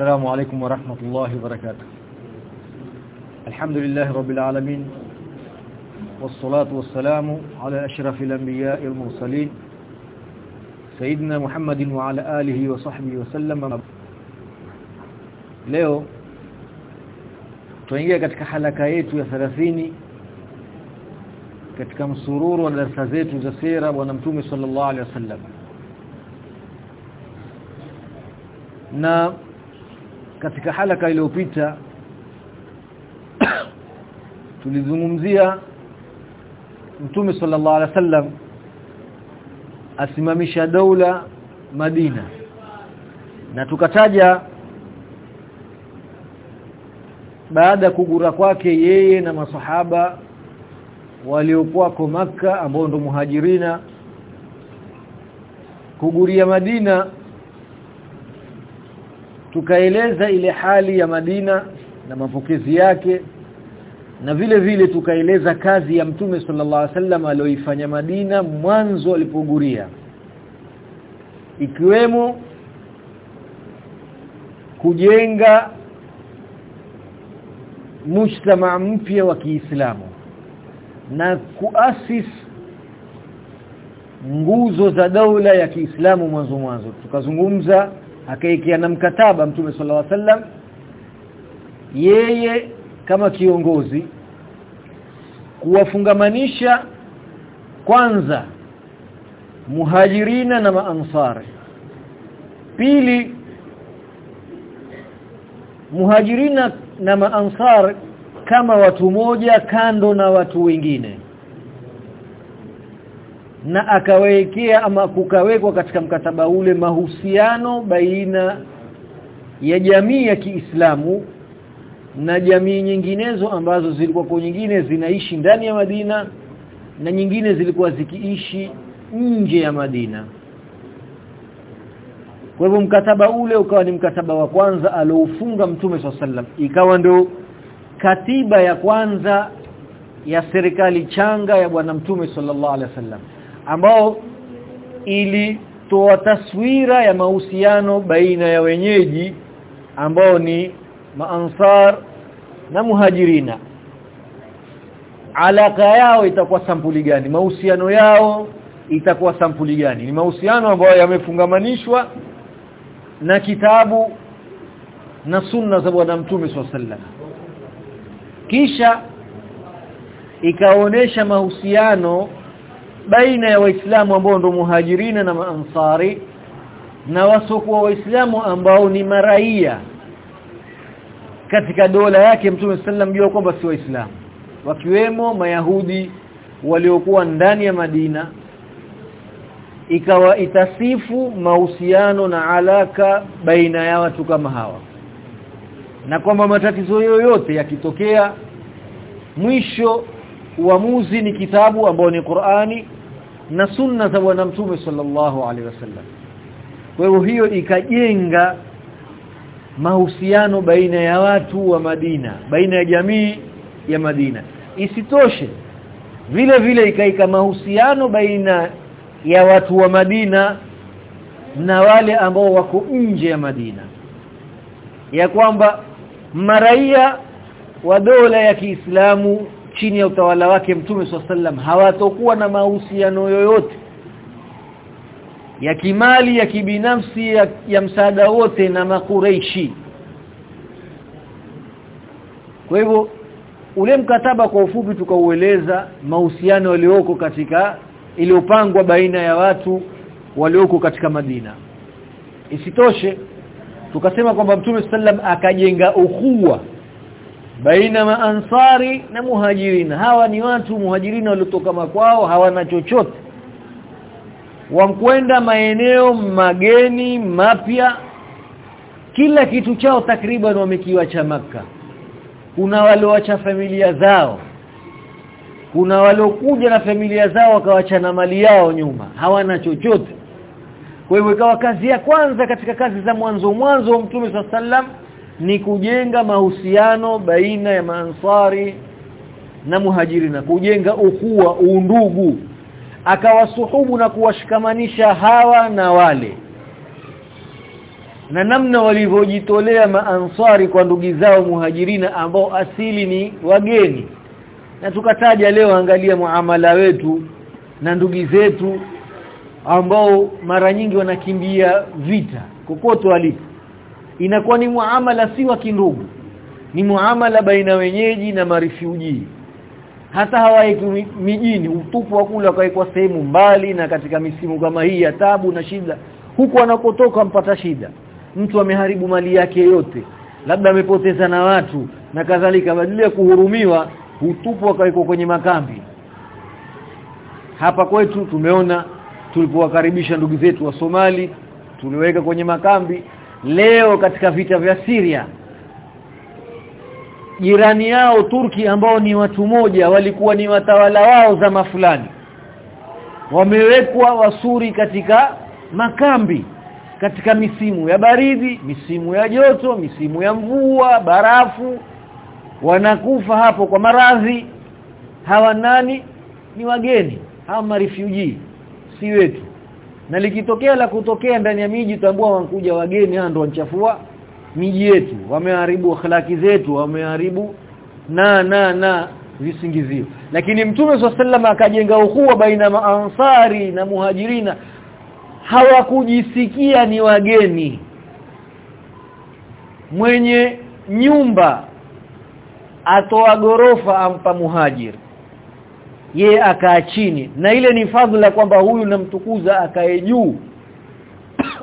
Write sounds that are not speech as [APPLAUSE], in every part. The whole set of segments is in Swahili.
السلام عليكم ورحمة الله وبركاته. الحمد لله رب العالمين والصلاة والسلام على أشرف الأنبياء المرسلين سيدنا محمد وعلى آله وصحبه وسلم. Leo tuingia katika halaka yetu ya 30 katika msururu wa darasa zetu za sira bwana mtume sallallahu katika halaka iliyopita tulizungumzia mtume sallallahu alaihi wasallam asimamisha daula Madina. Na tukataja baada ya kugura kwake yeye na masahaba waliokuwa maka ambao ndo muhajirina kuguria Madina tukaeleza ile hali ya Madina na mapokezi yake na vile vile tukaeleza kazi ya mtume sallallahu alaihi wasallam aliyoifanya Madina mwanzo alipoguria ikiwemo kujenga mujtama mpya wa Kiislamu na kuasis nguzo za daula ya Kiislamu mwanzo mwanzo. Tukazungumza akaekea na mkataba mtume sallallahu alaihi wasallam yeye kama kiongozi kuwafungamanisha kwanza muhajirina na maansari pili muhajirina na maansar kama watu moja kando na watu wengine na akawekea ama kukawekwa katika mkataba ule mahusiano baina ya jamii ya Kiislamu na jamii nyinginezo ambazo zilikuwa kwa nyingine zinaishi ndani ya Madina na nyingine zilikuwa zikiishi nje ya Madina. Kwa hivyo mkataba ule ukawa ni mkataba wa kwanza aliofunga Mtume SAW ikawa ndo katiba ya kwanza ya serikali changa ya bwana Mtume sallallahu alaihi wasallam ambao ilitoa taswira ya mahusiano baina ya wenyeji ambao ni maansar na muhajirina. Alaka yao itakuwa sampuli gani? Mahusiano yao itakuwa sampuli gani? Ni mahusiano ambayo yamefungamanishwa na kitabu na sunna za bwana mtume sallam kisha ikaonesha mahusiano baina ya waislamu ambao ndio muhajirina na maansari na wasokuwa waislamu ambao ni maraia katika dola yake mtume sallam jua kwamba si waislamu. Wakiwemo mayahudi waliokuwa ndani ya Madina ikawa itasifu mahusiano na alaka baina ya watu kama hawa. Na kwamba matatizo yoyote yakitokea mwisho uamuzi ni kitabu ambao ni Qur'ani na sunna za bwana mtume sallallahu alaihi wasallam. Kwa hiyo hiyo ikajenga mahusiano baina ya watu wa Madina baina ya jamii ya Madina. Isitoshe vile vile ikaika mahusiano baina ya watu wa Madina na wale ambao wako nje ya Madina. Ya kwamba maraia wa dola ya Kiislamu chini ya utawala wake Mtume SAW hawatokuwa na mahusiano yoyote ya kimali ya kibinafsi ya, ya msaada wote na makureishi kwa hivyo ule mkataba kwa ufupi tukaueleza mahusiano yaliyoko katika iliyopangwa baina ya watu walioko katika Madina. Isitoshe tukasema kwamba Mtume sallam akajenga ukhuwa baina maansari na muhajirin hawa ni watu muhajirin waliotoka makwao hawana chochote. Wankwenda maeneo mageni mapya. Kila kitu chao takriban wamekiwacha maka kuna walioacha familia zao. Kuna waliokuja na familia zao wakawacha na mali yao nyuma. Hawana chochote. Kwa hivyo ikawa kazi ya kwanza katika kazi za mwanzo mwanzo wa Mtume sallam ni kujenga mahusiano baina ya maansari na muhajirina kujenga ukua undugu. Akawasuhubu na kuwashikamanisha hawa na wale. Na namna walivyojitolea maansari kwa ndugu zao muhajirina ambao asili ni wageni. Na tukataja leo angalia muamala wetu na ndugu zetu ambao mara nyingi wanakimbia vita kokoto walipo inakuwa ni muamala si wa kindugu. Ni muamala baina wenyeji na marifuji. Hata hawaiki mijini utupu wa kula kwa sehemu mbali na katika misimu kama hii ya tabu na shida. Huku anapotoka mpata shida. Mtu ameharibu mali yake yote. Labda amepoteza na watu na kadhalika. Badala ya kuhurumiwa utupu akaiko kwenye makambi. Hapa kwetu tumeona tulipowakaribisha ndugu zetu wa Somali tuliweka kwenye makambi leo katika vita vya Syria jirani yao Turki ambao ni watu moja walikuwa ni watawala wao za mafulani wamewekwa wasuri katika makambi katika misimu ya baridi misimu ya joto misimu ya mvua barafu. Wanakufa hapo kwa maradhi. Hawa nani? Ni wageni hawa marefugee si wetu na likitokea la kutokea ndani ya miji tambua wanakuja wageni hao ndio wanachafua miji yetu. Wameharibu akhlaki zetu wameharibu na na na visingizio. Lakini mtume swalla akajenga ukhuwa baina maansari na muhajirina. Hawakujisikia ni wageni. Mwenye nyumba atoa gorofa ampa muhajir ye akaa chini. Na ile ni fadhila kwamba huyu namtukuza akae juu. [COUGHS]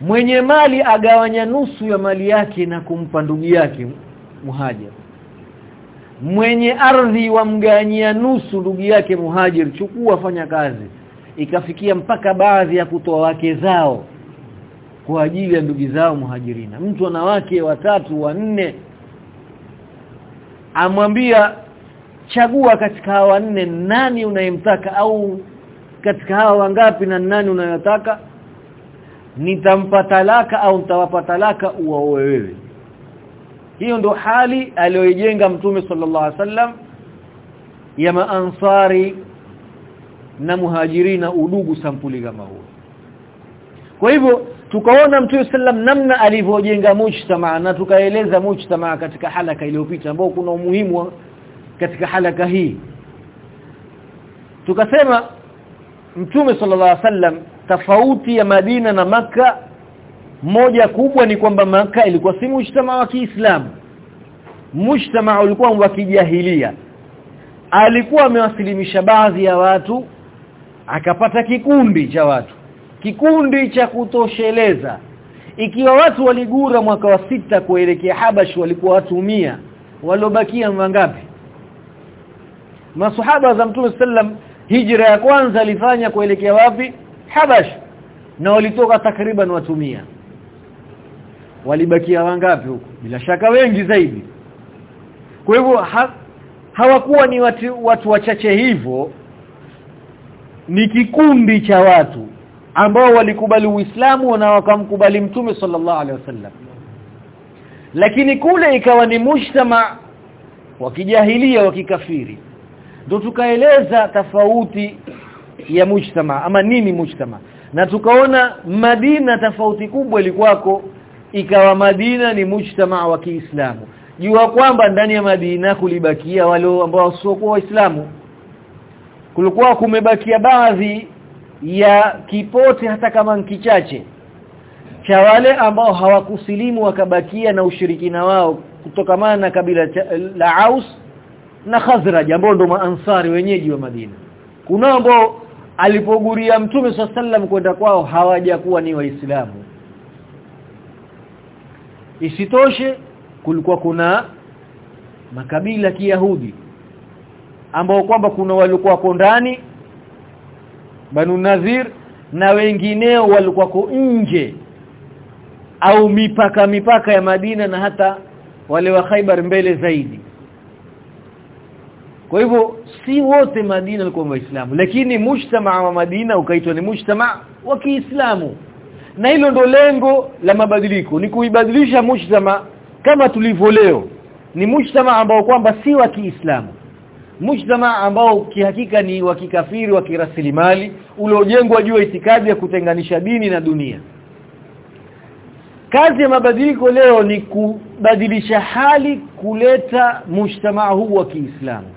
Mwenye mali agawanya nusu ya mali yake na kumpa ndugu yake muhajir. Mwenye ardhi wamganyia nusu ndugu yake muhajir chukua fanya kazi. Ikafikia mpaka baadhi ya kutoa wake zao kwa ajili ya ndugu zao muhajirina. Mtu ana wake watatu wanne. Amwambia chagua katika hawa wanne nani unayemtaka au katika hawa wangapi na nani unayotaka? Nitampa talaka au nitawapa talaka uwaoe wewe. Hiyo ndo hali aliyojenga mtume sallallahu alaihi wasallam ya maansari na muhajirina udugu sampuli kama huo. Kwa hivyo tukaona mtume sallam namna alivyojenga mujtamaa na tukaeleza mujtamaa katika halaka iliyopita ambao kuna umuhimu katika halaka hii. Tukasema mtume sallallahu alaihi wasallam tofauti ya Madina na maka moja kubwa ni kwamba maka ilikuwa si mshtama wa Kiislamu. Mshtama ulikuwa wa kijahilia alikuwa amewasilimisha baadhi ya watu akapata kikundi cha watu. Kikundi cha kutosheleza. Ikiwa watu waligura mwaka wa sita kuelekea Habash walikuwa watu 100 walobakia wangapi Masahaba za Mtume sallam hijra ya kwanza alifanya kuelekea wapi? Habash. Na walitoka takriban watu mia. Walibakia wangapi huko? Bila shaka wengi zaidi. Kwa hivyo ha, hawakuwa ni watu, watu wachache hivyo. Ni kikundi cha watu ambao walikubali Uislamu na wakamkubali Mtume sallallahu alaihi wasallam lakini kule ikawa ni mujtama wa kijahilia wa kikafiri ndio tukaeleza tofauti ya mujtama ama nini mujtama. Na tukaona Madina tofauti kubwa ilikuwako ikawa Madina ni mujtama wa Kiislamu. Jua kwamba ndani ya Madina kulibakia wale ambao wasiokuwa waislamu. Kulikuwa kumebakia baadhi ya kipote hata kama kichache cha wale ambao hawakusilimu wakabakia na ushirikina wao kutokamana na kabila la Aus na Khazraj ambao ndo maansari wenyeji wa Madina. Kuna ambao alipoguria mtume sallam kwenda kwao hawajakuwa ni waislamu. Isitoshe kulikuwa kuna makabila kiyahudi ambao kwamba kuna walikuwa ndani Banu Nadhir na wengineo walikuwa nje au mipaka mipaka ya Madina na hata wale wa Khaibar mbele zaidi kwa hivyo si wote Madina walikuwa waislamu lakini mujtama wa Madina ukaitwa ni mujtamaa wa Kiislamu. Na hilo ndo lengo la mabadiliko ni kuibadilisha mujtama kama tulivyo leo. Ni mujtama ambao kwamba si wa Kiislamu. Mujtama ambao kihakika ni wa kikafiri wa kirasilimali uliojengwa juu ya itikadi ya kutenganisha dini na dunia. Kazi ya mabadiliko leo ni kubadilisha hali kuleta mujtamaa huu wa Kiislamu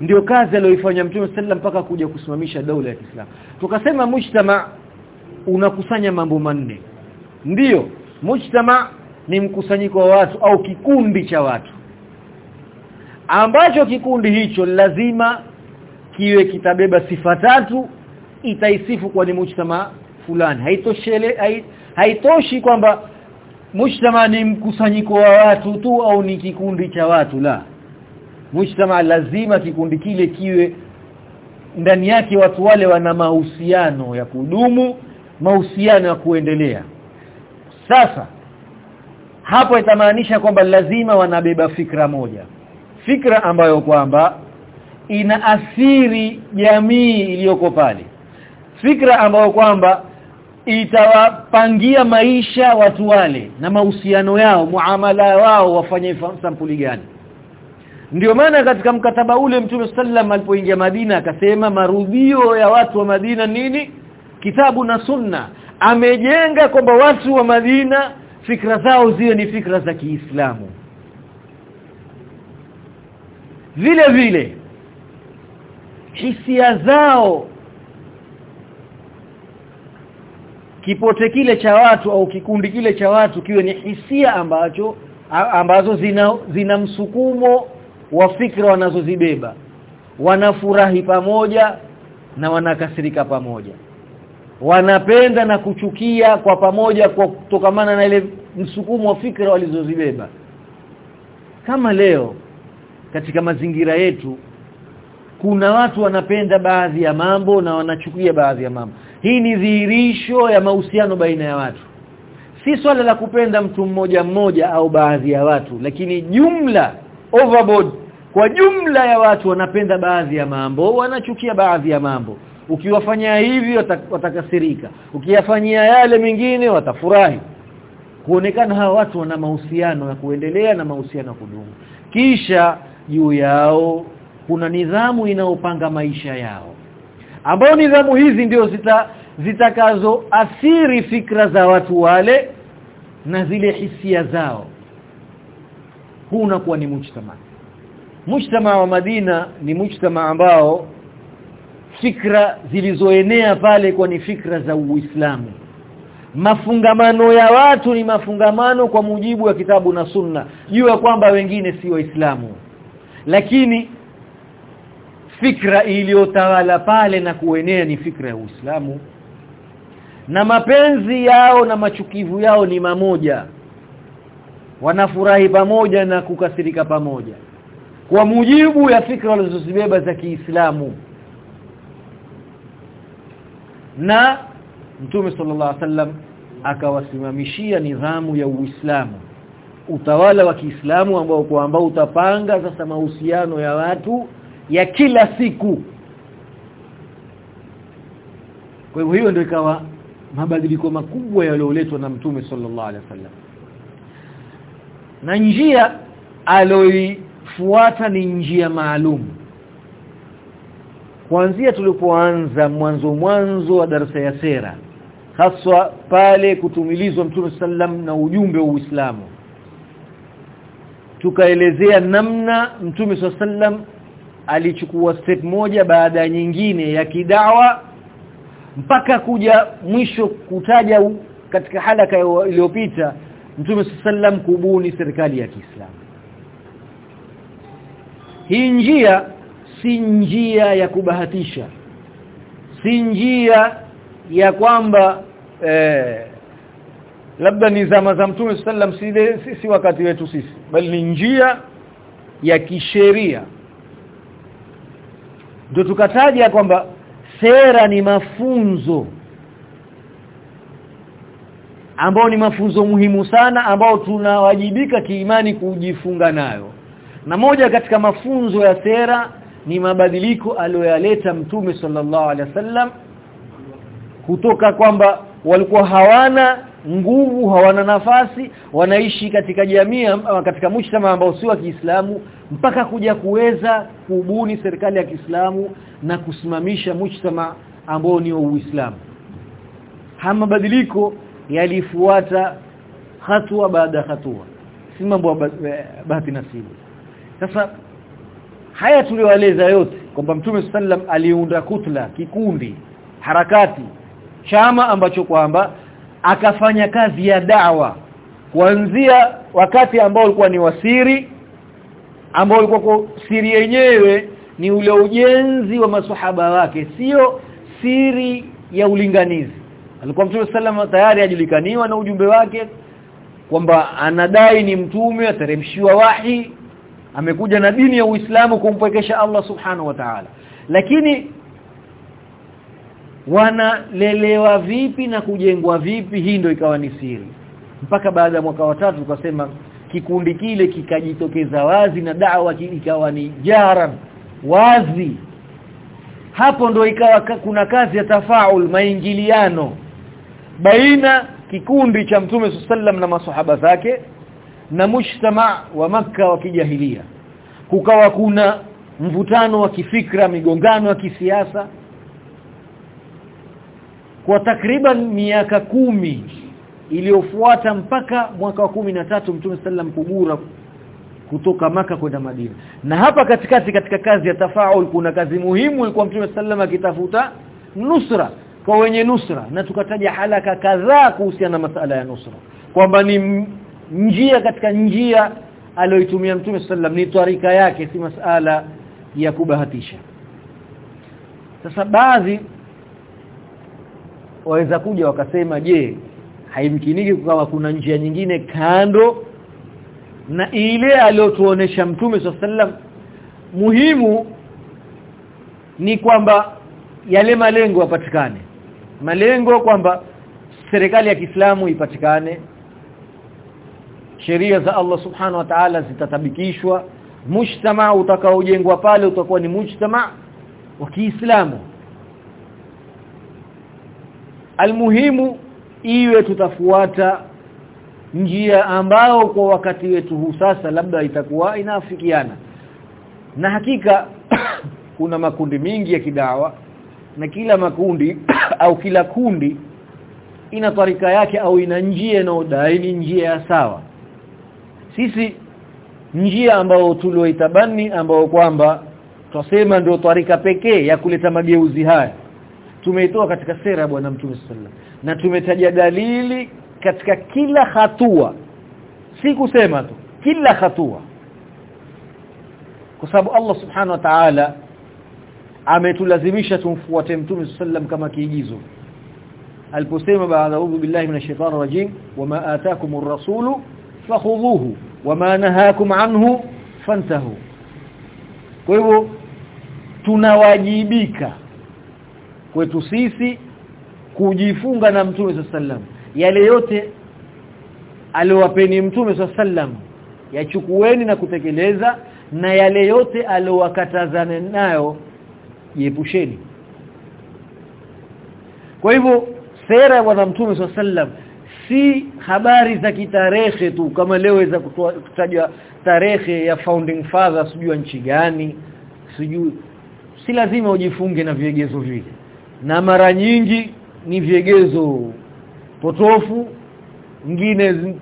ndio kazi aliyoifanya Mtume sallam mpaka kuja kusimamisha daula ya Kiislamu. Tukasema mujtama unakusanya mambo manne. Ndiyo mujtama ni mkusanyiko wa watu au kikundi cha watu. Ambacho kikundi hicho lazima kiwe kitabeba sifa tatu itaisifu kwa ni mujtama fulani. Haitoshele haitoshi kwamba mujtama ni mkusanyiko wa watu tu au ni kikundi cha watu la mujtama lazima kikundi kile kiwe ndani yake watu wale wana mahusiano ya kudumu mahusiano ya kuendelea. Sasa hapo itamaanisha kwamba lazima wanabeba fikra moja. Fikra ambayo kwamba inaathiri jamii iliyoko pale. Fikra ambayo kwamba itawapangia maisha watu wale na mahusiano yao muamala wao wafanye sampuli gani ndio maana katika mkataba ule Mtume sallam alipoingia Madina akasema marudio ya watu wa Madina nini? Kitabu na sunna. Amejenga kwamba watu wa Madina fikra zao ziwe ni fikra za Kiislamu. Vile vile hisia zao kipote kile cha watu au kikundi kile cha watu kiwe ni hisia ambacho ambazo zina zina msukumo wa fikra wanazozibeba. Wanafurahi pamoja na wanakasirika pamoja. Wanapenda na kuchukia kwa pamoja kwa kutokamana na ile msukumo wa fikra walizozibeba. Kama leo katika mazingira yetu kuna watu wanapenda baadhi ya mambo na wanachukia baadhi ya mambo. Hii ni dhihirisho ya mahusiano baina ya watu. Si swala la kupenda mtu mmoja mmoja au baadhi ya watu lakini jumla overboard kwa jumla ya watu wanapenda baadhi ya mambo wanachukia baadhi ya mambo. Ukiwafanyia hivi watakasirika. Ukiyafanyia yale mengine watafurahi. Kuonekana hawa watu wana mahusiano ya kuendelea na mahusiano ya kudumu. Kisha juu yao kuna nidhamu inayopanga maisha yao. Ambao nidhamu hizi ndio zita zitakazo asiri fikra za watu wale na zile hisia zao. Huu unakuwa ni mujtama mujtama wa Madina ni mujtama ambao fikra zilizoenea pale kwa ni fikra za Uislamu. Mafungamano ya watu ni mafungamano kwa mujibu wa kitabu na sunna. Jua kwamba wengine si waislamu. Lakini fikra iliyotawala pale na kuenea ni fikra ya Uislamu. Na mapenzi yao na machukivu yao ni mamoja. Wanafurahi pamoja na kukasirika pamoja kwa mujibu ya fikra walizozibeba za Kiislamu. Na Mtume sallallahu alaihi wasallam akawasimamishia nidhamu ya Uislamu. Utawala wa Kiislamu ambao kwa ambao utapanga sasa mahusiano ya watu ya kila siku. Kwa hivyo hiyo ndio ikawa mabadiliko makubwa yaliyoletwa na Mtume sallallahu alaihi wasallam. Na njia aloifuata ni njia maalum. Kuanzia tulipoanza mwanzo mwanzo wa darasa ya sera haswa pale kutumilizwa Mtume sallam na ujumbe wa Uislamu. Tukaelezea namna Mtume sallam alichukua step moja baada ya nyingine ya kidawa mpaka kuja mwisho kutaja katika halaka iliyopita Mtume sallam kubuni serikali ya Kiislamu hii njia si njia ya kubahatisha. Si njia ya kwamba eh, labda ni zama za Mtume sallam si, si, wakati wetu sisi. Bali ni njia ya kisheria. Ndio tukataja kwamba sera ni mafunzo. Ambao ni mafunzo muhimu sana ambao tunawajibika kiimani kujifunga nayo na moja katika mafunzo ya sera ni mabadiliko aliyoyaleta mtume sallallahu alaihi wasallam kutoka kwamba walikuwa hawana nguvu hawana nafasi wanaishi katika jamii katika mshtama ambao si wa Kiislamu mpaka kuja kuweza kubuni serikali ya Kiislamu na kusimamisha mshtama ambao ni wa Uislamu. Haya mabadiliko yalifuata hatua baada ya hatua si mambo ya bahati nasibu sasa haya tulioeleza yote kwamba Mtume sallam aliunda kutla kikundi harakati chama ambacho kwamba akafanya kazi ya dawa kuanzia wakati ambao ulikuwa ni wasiri ambao ulikuwa siri yenyewe ni ule ujenzi wa maswahaba wake sio siri ya ulinganizi. Alikuwa Mtume sallam tayari ajulikaniwa na ujumbe wake kwamba anadai ni mtume ateremshiwa wahi amekuja na dini ya Uislamu kumpwekesha Allah subhanahu wa ta'ala. Lakini wanalelewa vipi na kujengwa vipi? Hii ndio ikawa ni siri. Mpaka baada ya mwaka wa tatu tukasema kikundi kile kikajitokeza wazi na dawa ikawa ni jaran wazi. Hapo ndo ikawa kuna kazi ya tafaul maingiliano baina kikundi cha mtume sallam na maswahaba zake na mujtama wa maka wa kijahilia kukawa kuna mvutano wa kifikra migongano ya kisiasa. Kwa takriban miaka kumi iliyofuata mpaka mwaka wa kumi na tatu mtume sallam kugura kutoka maka kwenda Madina. Na hapa katikati katika kazi ya tafaul kuna kazi muhimu ilikuwa mtume sallam akitafuta nusra kwa wenye nusra. Na tukataja halaka kadhaa kuhusiana na masala ya nusra. Kwamba ni njia katika njia aliyoitumia mtume sallam ni tarika yake si masala ya kubahatisha. Sasa baadhi waweza kuja wakasema je haimkiniki kukawa kuna njia nyingine kando na ile aliyotuonesha mtume sallam muhimu ni kwamba yale malengo yapatikane. Malengo kwamba serikali ya Kiislamu ipatikane sheria za Allah subhanahu wa ta'ala zitatabikishwa. Mujtama utakaojengwa pale utakuwa ni mujtama wa Kiislamu. Almuhimu iwe tutafuata njia ambao kwa wakati wetu huu sasa labda itakuwa inafikiana. Na hakika [COUGHS] kuna makundi mingi ya kidawa na kila makundi [COUGHS] au kila kundi ina tarika yake au ina njia inayodai njia ya sawa sisi njia ambayo tulioitabani ambayo kwamba twasema ndio tarika pekee ya kuleta mageuzi haya tumeitoa katika sera ya bwana mtume sallam na tumetaja dalili katika kila hatua. Si kusema tu kila hatua. Kwa sababu Allah subhanahu wa ta'ala ametulazimisha tumfuate mtume sallam kama kiigizo. Aliposema baada a'udhu billahi minash shaitani rajim wama ataakumur rasulu fakhudhuhu wama nahakum anhu fantahu. Kwa hivyo tunawajibika kwetu sisi kujifunga na mtume sallam yale yote aliowapeni mtume sallam yachukueni na kutekeleza na yale yote aliowakatazana nayo jiepusheni. Kwa hivyo sera ya bwana mtume sallam si habari za kitarehe tu kama leo za kutaja tarehe ya founding father sijui nchi gani sijui si lazima ujifunge na viegezo vile. Na mara nyingi ni viegezo potofu ngine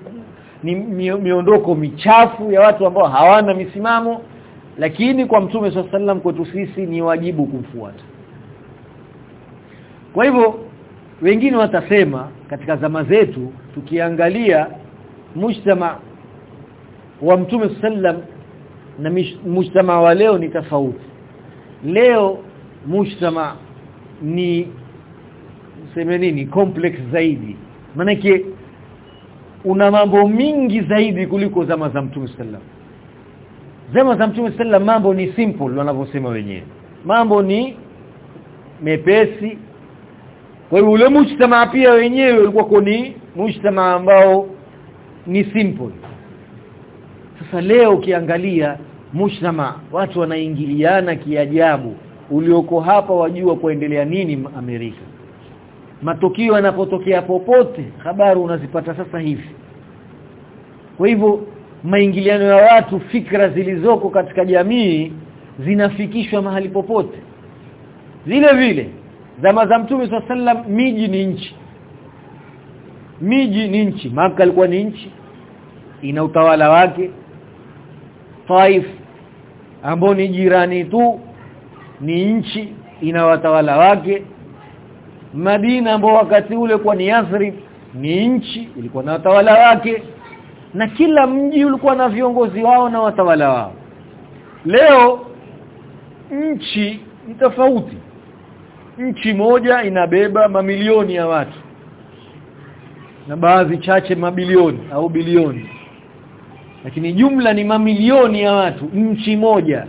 ni miondoko michafu ya watu ambao hawana misimamo lakini kwa mtume swalla sallam kwetu sisi ni wajibu kumfuata. Kwa hivyo wengine watasema katika zama zetu tukiangalia mujtama wa mtume sallam na mujtama wa leo ni tofauti. Leo mujtama ni sema nini complex zaidi. Manake una mambo mingi zaidi kuliko zama za mtume sallam zama za mtume sallam mambo ni simple wanavyosema wenyewe. Mambo ni mepesi kwa hiyo ule mujtama pia wenyewe ulikuwa ni mujtama ambao ni simple. Sasa leo ukiangalia mujtama watu wanaingiliana kiajabu. Ulioko hapa wajua kuendelea nini Amerika. Matukio yanapotokea popote habari unazipata sasa hivi. Kwa hivyo maingiliano ya watu fikra zilizoko katika jamii zinafikishwa mahali popote. Vile vile zama za mtume sallam miji ni nchi. Miji ni nchi. Maka alikuwa ni nchi. Ina utawala wake. Taif ambao ni jirani tu ni nchi. Ina watawala wake. Madina ambao wakati ule kwa ni yasri ni nchi. Ilikuwa na watawala wake. Na kila mji ulikuwa na viongozi wao na watawala wao. Leo nchi ni tofauti nchi moja inabeba mamilioni ya watu. Na baadhi chache mabilioni au bilioni. Lakini jumla ni mamilioni ya watu nchi moja.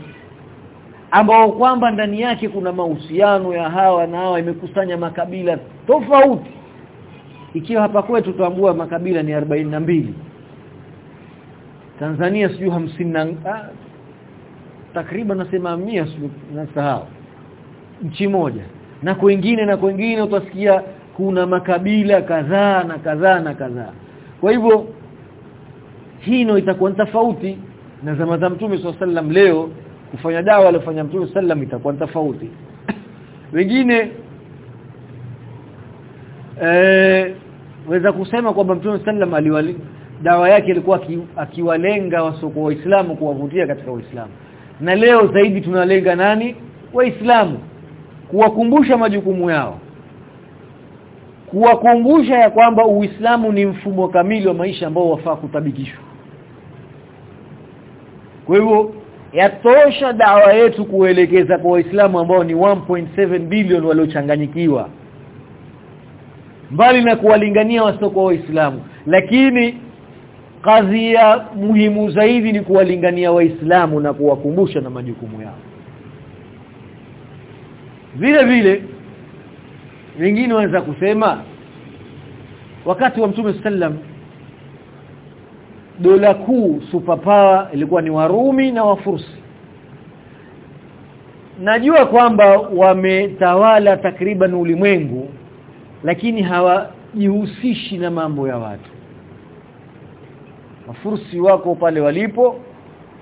Ambao kwamba ndani yake kuna mahusiano ya hawa na hawa imekusanya makabila tofauti. Ikiwa hapa kwetu tutambua makabila ni 42 Tanzania sijui 50 na ah, takriban nasema 100 nasahau. Nchi moja na kwingine na kwingine utasikia kuna makabila kadhaa na kadhaa na kadhaa. Kwa hivyo hino itakuwa tofauti na zama za Mtume sallam leo kufanya dawa alifanya Mtume sallam itakuwa tofauti. [COUGHS] Wengine eh weza kusema kwamba Mtume sallam aliwali dawa yake ilikuwa akiwalenga wasoko waislamu kuwavutia katika uislamu. Na leo zaidi tunalenga nani? Waislamu kuwakumbusha majukumu yao kuwakumbusha ya kwamba Uislamu ni mfumo kamili wa maisha ambao wafaa kutabikishwa. Kwa hivyo yatosha dawa yetu kuelekeza kwa waislamu ambao ni 1.7 bilioni waliochanganyikiwa. Mbali na kuwalingania wasoko waislamu lakini kazi ya muhimu zaidi ni kuwalingania waislamu na kuwakumbusha na majukumu yao vile vile wengine wanaweza kusema wakati wa Mtume sallam dola kuu superpower ilikuwa ni Warumi na Wafursi najua kwamba wametawala takriban ulimwengu lakini hawajihusishi na mambo ya watu. Wafursi wako pale walipo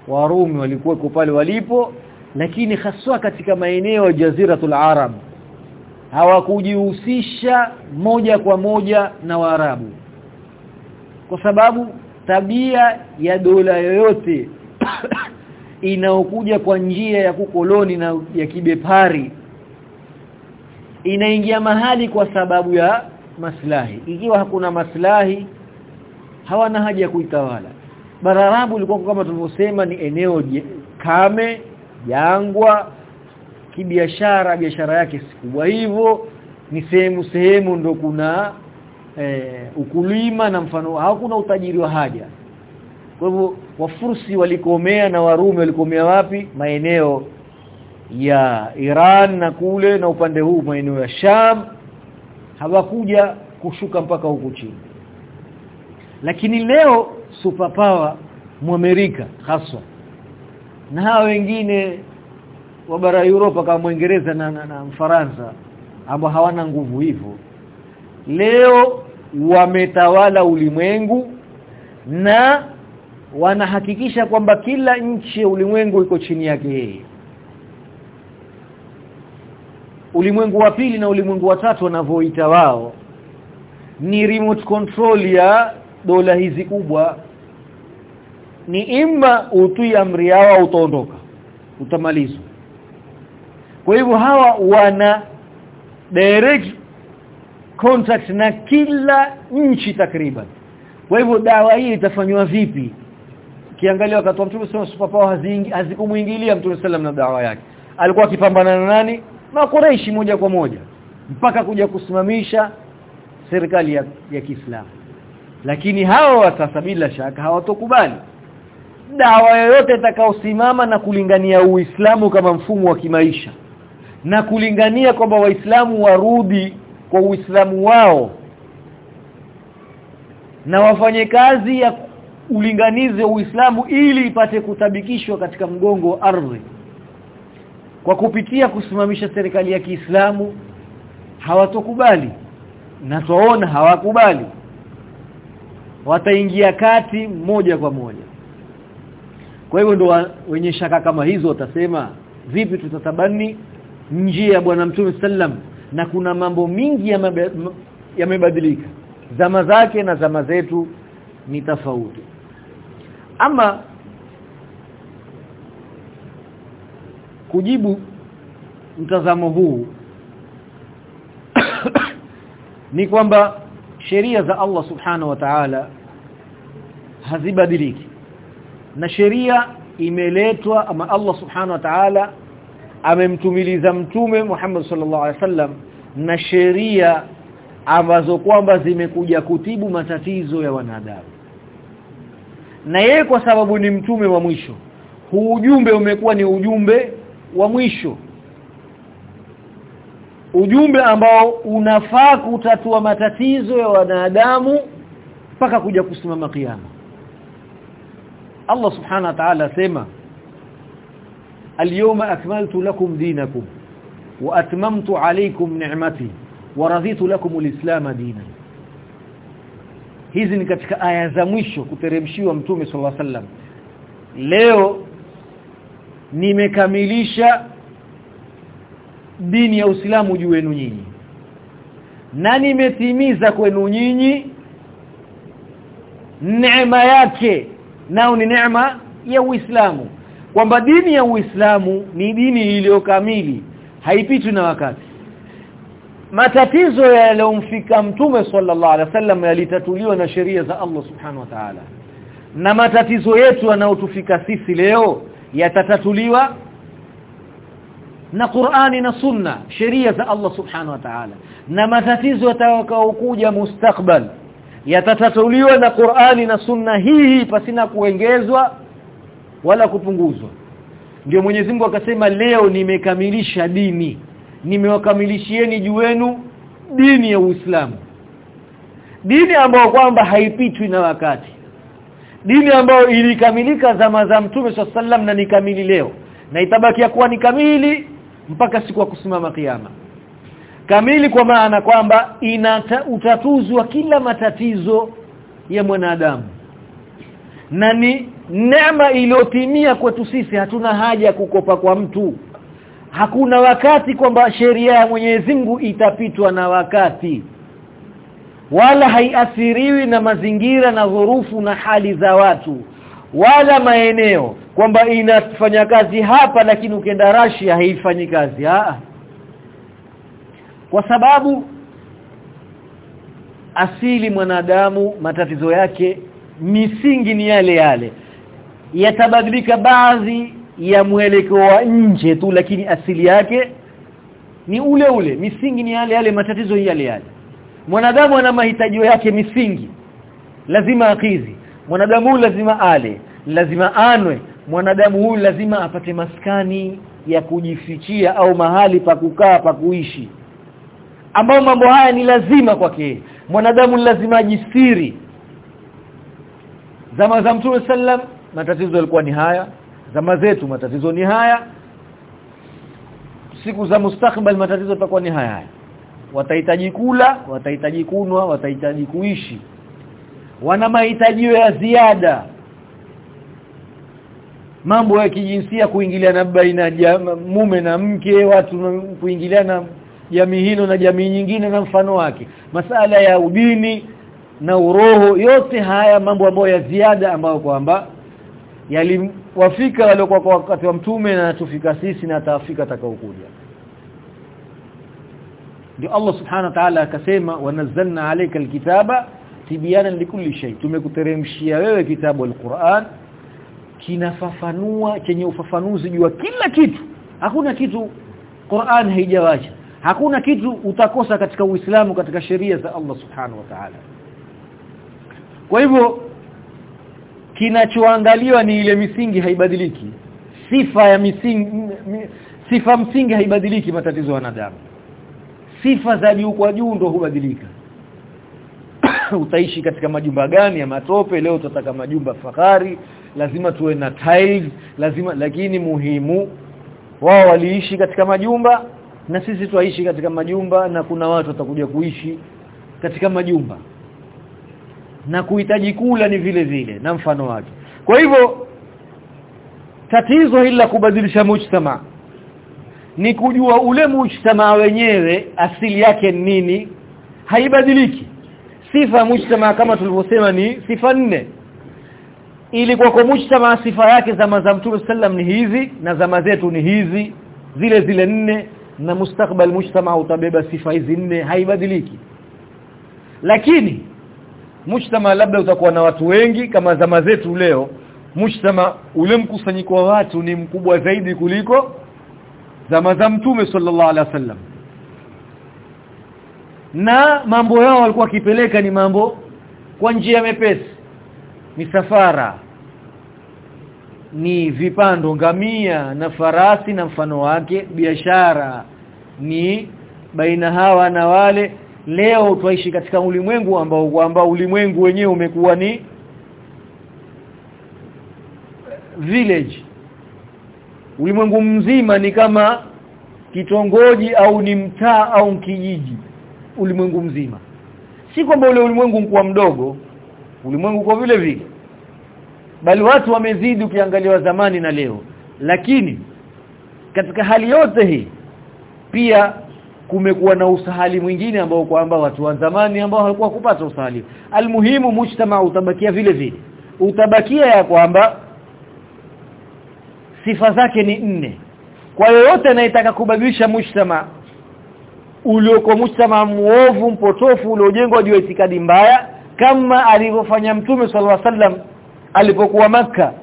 Warumi walikuwa pale walipo lakini haswa katika maeneo ya jaziratul arab hawakujihusisha moja kwa moja na Waarabu. Kwa sababu tabia ya dola yoyote [COUGHS] inaokuja kwa njia ya kukoloni na ya kibepari inaingia mahali kwa sababu ya maslahi. Ikiwa hakuna maslahi hawana haja ya kuitawala. Bararabu ilikuwa kama tulivyosema ni eneo kame jangwa kibiashara biashara yake si kubwa. Hivyo ni sehemu sehemu ndo kuna e, ukulima na mfano hakuna utajiri wa haja. Kwa hivyo wafursi walikomea na warumi walikomea wapi? Maeneo ya Iran na kule na upande huu maeneo ya Sham. Hawakuja kushuka mpaka huku chini. Lakini leo superpower muamerika haswa na hao wengine wa bara Europa kama Uingereza na, na, na Mfaransa ambao hawana nguvu hivyo. Leo wametawala ulimwengu na wanahakikisha kwamba kila nchi ulimwengu iko chini yake yeye. Ulimwengu wa pili na ulimwengu wa tatu wanavyoita wao ni remote control ya dola hizi kubwa ni imma utii amri yao au utaondoka utamalizwa. Kwa hivyo hawa wana direct contact na kila nchi takriban. Kwa hivyo dawa hii itafanywa vipi? Kiangalia wakati wa Mtume SAW hazingi hazikumuingilia Mtume sallam na dawa yake. Alikuwa akipambana na nani? Makoreishi moja kwa moja mpaka kuja kusimamisha serikali ya, ya Kiislamu. Lakini hawa sasa bila shaka hawatokubali dawa yoyote itakayosimama na kulingania Uislamu kama mfumo wa kimaisha na kulingania kwamba waislamu warudi kwa Uislamu wao na wafanye kazi ya ulinganizi wa Uislamu ili ipate kutabikishwa katika mgongo wa ardhi kwa kupitia kusimamisha serikali ya Kiislamu hawatokubali na tuona hawakubali. Wataingia kati moja kwa moja kwa hivyo ndo wenye shaka kama hizo watasema vipi tutatabani njia ya bwana mtume sallam na kuna mambo mingi yamebadilika. Ya zama zake na zama zetu ni tofauti. Ama kujibu mtazamo huu [COUGHS] ni kwamba sheria za Allah subhanahu wa ta'ala hazibadiliki na sheria imeletwa ama Allah subhanahu wa ta'ala amemtumiliza mtume Muhammad sallallahu alaihi wasallam na sheria ambazo kwamba zimekuja kutibu matatizo ya wanadamu. Na yeye kwa sababu ni mtume wa mwisho huu ujumbe umekuwa ni ujumbe wa mwisho. Ujumbe ambao unafaa kutatua matatizo ya wanadamu mpaka kuja kusimama kiyama Allah subhanahu wa ta'ala sema Al-yawma akmaltu lakum dinakum wa atmamtu alaykum ni'mati wa raditu lakum al-islam dinan. Hizi ni katika aya za mwisho kuteremshiwa Mtume sallallahu alaihi wasallam. Leo nimekamilisha dini ya Uislamu juu yenu nyinyi. Na nimetimiza kwenu nyinyi neema yake nao ni neema ya Uislamu. Kwamba dini ya Uislamu ni dini iliyo kamili haipitwi na wakati. Matatizo yaliyomfika mtume sallallahu alaihi wasallam yalitatuliwa na sheria za Allah subhanahu wa ta'ala. Na matatizo yetu yanayotufika sisi leo yatatatuliwa na Qur'ani na Sunna sheria za Allah subhanahu wa ta'ala. Na matatizo yatakayokuja mustakbal yatatatuliwa na Qur'ani na Sunna hii pasina kuongezwa wala kupunguzwa. Ndio Mwenyezi Mungu akasema leo nimekamilisha dini. Nimewakamilishieni juu wenu dini ya Uislamu. Dini ambayo kwamba haipitwi na wakati. Dini ambayo ilikamilika zama za Mtume swalla na ni kamili leo. Na itabakia kuwa ni kamili mpaka siku ya kusimama kiyama kamili kwa maana kwamba ina utatuzi wa kila matatizo ya mwanadamu. Na ni neema iliyotimia kwetu sisi hatuna haja ya kukopa kwa mtu. Hakuna wakati kwamba sheria ya Mwenyezi Mungu itapitwa na wakati. Wala haiathiriwi na mazingira na dhurufu na hali za watu. Wala maeneo kwamba inafanya kazi hapa lakini ukienda Russia haifanyi kazi. Aa. Kwa sababu asili mwanadamu matatizo yake misingi ni yale yale. Yatabadilika baadhi ya mwelekeo wa nje tu lakini asili yake ni ule ule. Misingi ni yale yale matatizo yale yale. Mwanadamu ana mahitaji yake misingi. Lazima akizi mwanadamu huyu lazima ale. Lazima anwe. Mwanadamu huyu lazima apate maskani ya kujifichia au mahali pa kukaa pa kuishi ambao mambo haya ni lazima kwake mwanadamu lazima ajisiri zama za Mtume sallam matatizo yalikuwa ni haya. Zama zetu matatizo ni haya. Siku za mustakbal matatizo yatakuwa ni haya watahitaji kula watahitaji kunwa watahitaji kuishi. Wana mahitaji ya ziada. Mambo ya kijinsia kuingiliana baina ya mume na mke watu kuingiliana jamii hilo na jamii nyingine na mfano wake. Masala ya udini na uroho yote haya mambo ambayo ya ziada ambayo kwamba yaliwafika waliokuwa kwa wakati wa mtume na tufika sisi na taafika atakaokuja. Ndio Allah subhanahu wa ta'ala akasema wanazzalna alayka alkitaba tibyanan likulli shay. Tumekuteremshia wewe kitabu alquran kinafafanua chenye ufafanuzi juu kila kitu. Hakuna kitu Qur'an haijawacha hakuna kitu utakosa katika Uislamu katika sheria za Allah subhanahu wa ta'ala. Kwa hivyo kinachoangaliwa ni ile misingi haibadiliki. Sifa ya misingi sifa msingi haibadiliki matatizo ya wanadamu. Sifa za juu kwa juu ndo hubadilika. [COUGHS] Utaishi katika majumba gani ya matope leo tutataka majumba fahari lazima tuwe na tiles lazima lakini muhimu wao waliishi katika majumba na sisi tuishi katika majumba na kuna watu watakuja kuishi katika majumba. Na kuhitaji kula ni vile vile na mfano wake. Kwa hivyo tatizo hili la kubadilisha mujtama ni kujua ule mujtama wenyewe asili yake ni nini haibadiliki. Sifa ya mujtama kama tulivyosema ni sifa nne. Ili kwa kwa mujtama sifa yake zama za Mtume sallam ni hizi na zama zetu ni hizi zile zile nne na mustakbal mujtama utabeba sifa hizi nne haibadiliki. Lakini mujtama labda utakuwa na watu wengi kama zama zetu leo mujtama ule mkusanyiko wa watu ni mkubwa zaidi kuliko zama za mtume sallallahu alaihi wasallam. Na mambo yao walikuwa kipeleka ni mambo kwa njia mepesi. Misafara ni vipando ngamia na farasi na mfano wake biashara ni baina hawa na wale. Leo twaishi katika ulimwengu ambao ambao ulimwengu wenyewe umekuwa ni village. Ulimwengu mzima ni kama kitongoji au ni mtaa au kijiji. Ulimwengu mzima. Si kwamba ule ulimwengu mkuu mdogo. Ulimwengu kwa vile vile. Bali watu wamezidi ukiangalia zamani na leo. Lakini katika hali yote hii pia kumekuwa na usahali mwingine ambao kwamba watu wa zamani ambao walikuwa kupata usahali. Almuhimu mujtama utabakia vile vile. Utabakia ya kwamba sifa zake ni nne. Kwa yoyote anayetaka kubadilisha mujtama ulioko mujtama muovu mpotofu uliojengwa juu ya itikadi mbaya kama alivyofanya mtume sallallahu alaihi wasallam alipokuwa maka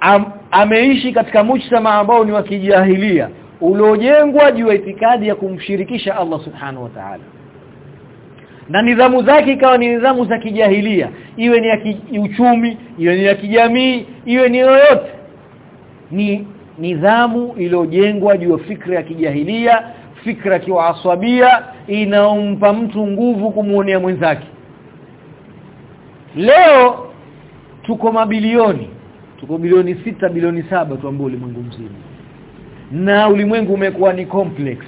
Am, ameishi katika mujtama ambao ni wa kijahilia uliojengwa juu ya itikadi ya kumshirikisha Allah subhanahu wa ta'ala. Na nidhamu zake ikawa ni nidhamu za kijahilia. Iwe ni ya kiuchumi iwe ni ya kijamii iwe ni yoyote. Ni nidhamu iliyojengwa juu ya fikra ya kijahilia fikra kiwaaswabia inaompa mtu nguvu kumuonea mwenzake. Leo tuko mabilioni tuko bilioni sita bilioni saba tuambie ulimwengu mzima na ulimwengu umekuwa ni complex.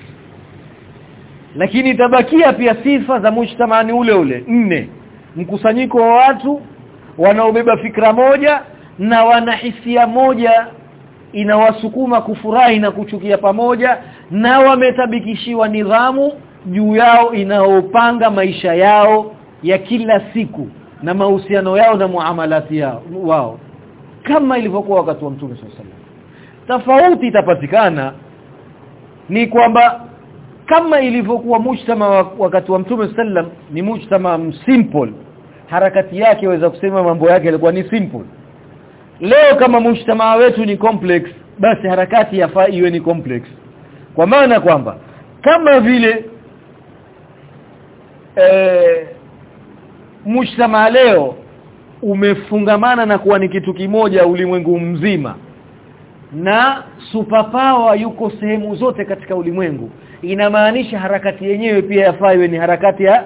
Lakini tabakia pia sifa za mshtamani ule ule. Nne mkusanyiko wa watu wanaobeba fikra moja na wana hisia moja inawasukuma kufurahi na kuchukia pamoja na wametabikishiwa nidhamu juu yao inaopanga maisha yao ya kila siku na mahusiano yao na muamalati yao wao. Kama ilivyokuwa wakati wa Mtume SAW tofauti itapatikana ni kwamba kama ilivyokuwa mujtama wakati wa Mtume sallam ni mujtama simple. Harakati yake waweza kusema mambo yake yalikuwa ni simple. Leo kama mujtama wetu ni complex basi harakati yafaa iwe ni complex. Kwa maana kwamba kama vile eh mujtama leo umefungamana na kuwa ni kitu kimoja ulimwengu mzima na superpower yuko sehemu zote katika ulimwengu. Inamaanisha harakati yenyewe pia yafaiwe ni harakati ya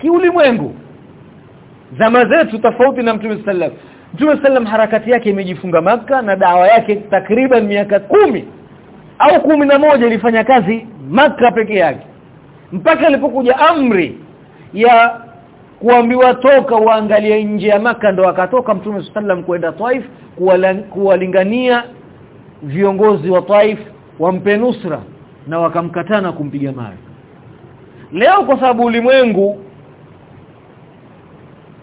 kiulimwengu. Zama zetu tofauti na Mtume sallam Mtume sallam harakati yake imejifunga maka na dawa yake takriban miaka kumi au kumi na moja ilifanya kazi maka peke yake. Mpaka alipokuja amri ya kuambiwa toka uangalie nje ya maka ndo akatoka Mtume sallam kwenda Taif kuwalingania viongozi wa Taif wampe nusra na wakamkatana kumpiga mawe. Leo kwa sababu ulimwengu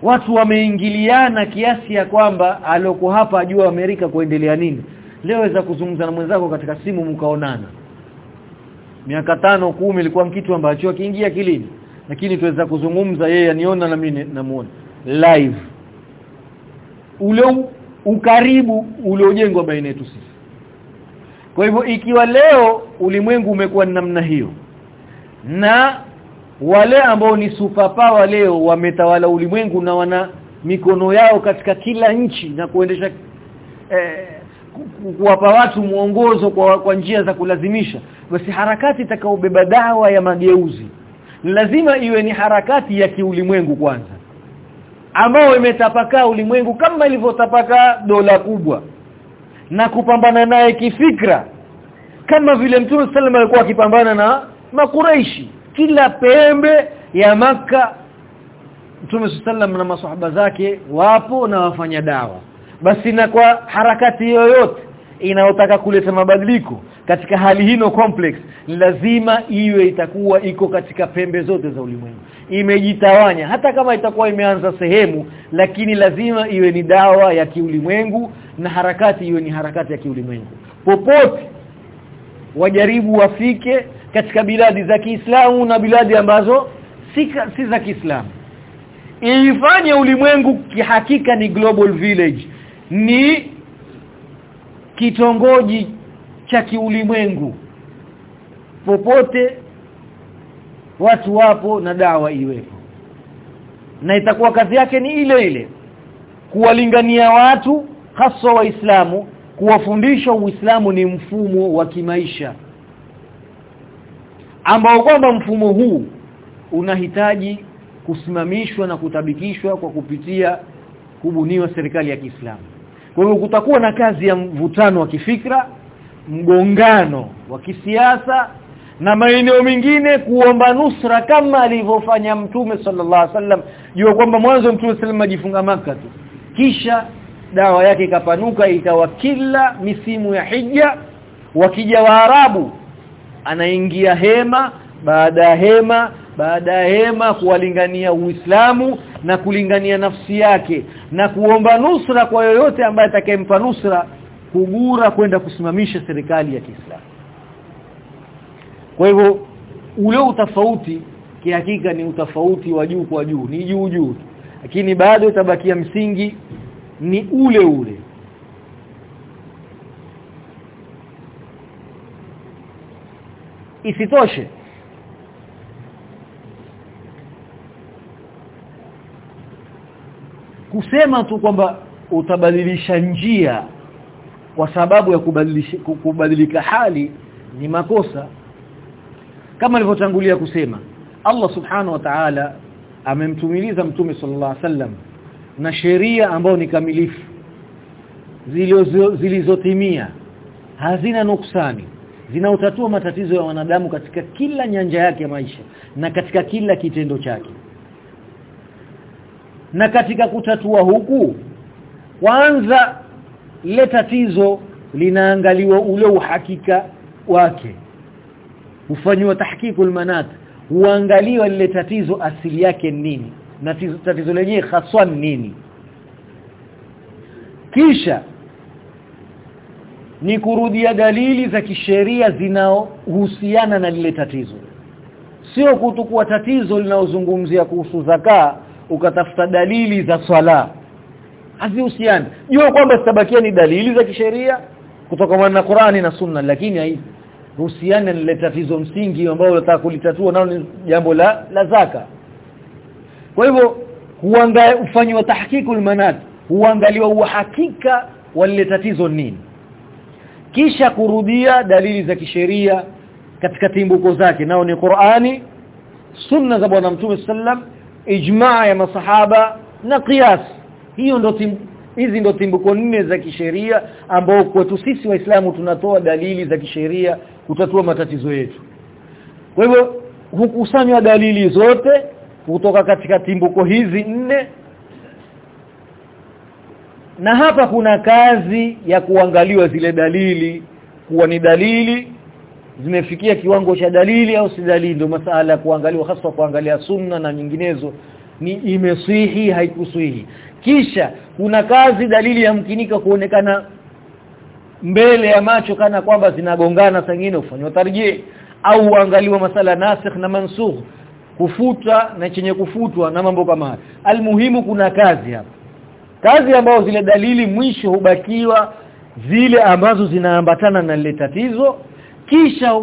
watu wameingiliana kiasi ya kwamba aloko hapa ajua Amerika kuendelea nini. Leo weza kuzungumza na mwenzako katika simu mkaonana. Miaka tano kumi ilikuwa kitu ambacho akiingia kilini lakini tuweza kuzungumza yeye aniona na mimi namuona. Live. Ule ukaribu uliojengwa baina yetu sisi kwa hivyo ikiwa leo ulimwengu umekuwa namna hiyo na wale ambao ni superpower leo wametawala ulimwengu na wana mikono yao katika kila nchi na kuendesha eh, kuwapa watu mwongozo kwa, kwa njia za kulazimisha basi harakati itakaobeba dawa ya mageuzi lazima iwe ni harakati ya kiulimwengu kwanza ambao imetapakaa ulimwengu kama ilivyotapakaa dola kubwa na kupambana naye kifikra. Kama vile Mtume sallam alikuwa akipambana na makureishi kila pembe ya maka Mtume sallam na maswahaba zake wapo na wafanya dawa. Basi na kwa harakati yoyote inayotaka kuleta mabadiliko katika hali hino complex lazima iwe itakuwa iko katika pembe zote za ulimwengu. Imejitawanya hata kama itakuwa imeanza sehemu lakini lazima iwe ni dawa ya kiulimwengu na harakati iwe ni harakati ya kiulimwengu. Popote wajaribu wafike katika biladi za Kiislamu na biladi ambazo si, si za Kiislamu. Ifanye ulimwengu kihakika ni global village. Ni kitongoji cha kiulimwengu. Popote watu wapo na dawa iwepo na itakuwa kazi yake ni ile ile kuwalingania watu hasa waislamu kuwafundisha uislamu ni mfumo wa kimaisha. Ambao kwamba mfumo huu unahitaji kusimamishwa na kutabikishwa kwa kupitia kubuniwa serikali ya Kiislamu. Kwa hivyo kutakuwa na kazi ya mvutano wa kifikra mgongano wa kisiasa na maeneo mengine kuomba nusra kama alivyofanya mtume sallallahu alaihi wasallam. Jua kwamba mwanzo mtume sallam ajifunga maka tu. Kisha dawa yake ikapanuka ikawa kila misimu ya hija wakija waarabu anaingia hema baada ya hema baada ya hema kuwalingania Uislamu na kulingania nafsi yake na kuomba nusra kwa yoyote ambaye atakayempa nusra kugura kwenda kusimamisha serikali ya Kiislamu. Kwa hivyo ule utafauti kihakika ni utafauti wa juu kwa juu ni juu juu lakini bado itabakia msingi ni ule ule. Isitoshe kusema tu kwamba utabadilisha njia kwa sababu ya kubadilika hali ni makosa. Kama nilivyotangulia kusema Allah subhanahu wa ta'ala amemtumiliza mtume sallallahu alaihi wasallam na sheria ambayo ni kamilifu zilizotimia hazina nuksani zinautatua matatizo ya wanadamu katika kila nyanja yake ya maisha na katika kila kitendo chake. Na katika kutatua huku kwanza ile tatizo linaangaliwa ule uhakika wake. Ufanywa tahqiqul manat. Uangaliwa lile tatizo asili yake nini. Na tatizo lenyewe haswa nini. Kisha ni kurudia dalili za kisheria zinaohusiana na lile tatizo. Sio kutukua tatizo linalozungumzia kuhusu zakaa ukatafuta dalili za swala hazihusiani. Jua kwamba zitabakia ni dalili za kisheria kutoka na Qur'ani na Sunna lakini husiana na tatizo msingi ambao unataka kulitatua nao ni jambo la la zaka. Kwa hivyo huangaliwa tahqiqul manat huangaliwa uhakika wa lile tatizo nini. Kisha kurudia dalili za kisheria katika timbuko zake nao ni Qur'ani sunna za bwana mtume sallam ijmaa ya masahaba na qiyas hiyo ndo hizi ndo timbuko nne za kisheria ambao kwetu sisi waislamu tunatoa dalili za kisheria kutatua matatizo yetu. Kwa hivyo hukusanywa dalili zote kutoka katika timbuko hizi nne. Na hapa kuna kazi ya kuangaliwa zile dalili kuwa ni dalili zimefikia kiwango cha dalili au si dalili. Ndio masala ya kuangaliwa hasa kuangalia sunna na nyinginezo. Ni imesihi haikusihi kisha kuna kazi dalili ya mkinika kuonekana mbele ya macho kana kwamba zinagongana sangine ufanywa tarjih au uangaliwa masala nasikh na mansukh kufuta na chenye kufutwa na mambo kama haya almuhimu kuna kazi hapa. Kazi ambazo zile dalili mwisho hubakiwa zile ambazo zinaambatana na lile tatizo kisha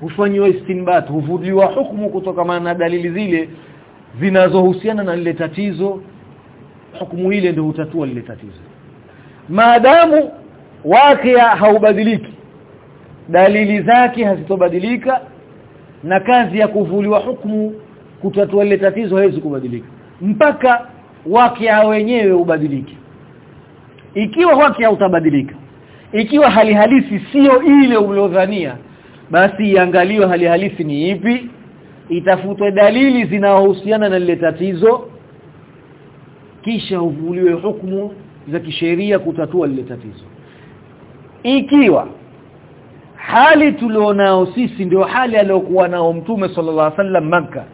hufanywa istinbat huvuliwa hukumu kutokana na dalili zile zinazohusiana na lile tatizo hukumu ile ndio utatua lile tatizo. Maadamu wakia haubadiliki dalili zake hazitobadilika na kazi ya kuvuliwa hukumu kutatua lile tatizo haiwezi kubadilika. Mpaka wakia wenyewe ubadilike. Ikiwa wakia utabadilika ikiwa hali halisi sio ile uliodhania basi iangaliwe hali halisi ni ipi itafutwe dalili zinazohusiana na lile tatizo kisha uvuliwe hukumu za kisheria kutatua lile tatizo. Ikiwa hali tulionao sisi ndio hali aliyokuwa nao mtume sallallahu alaihi wasallam maka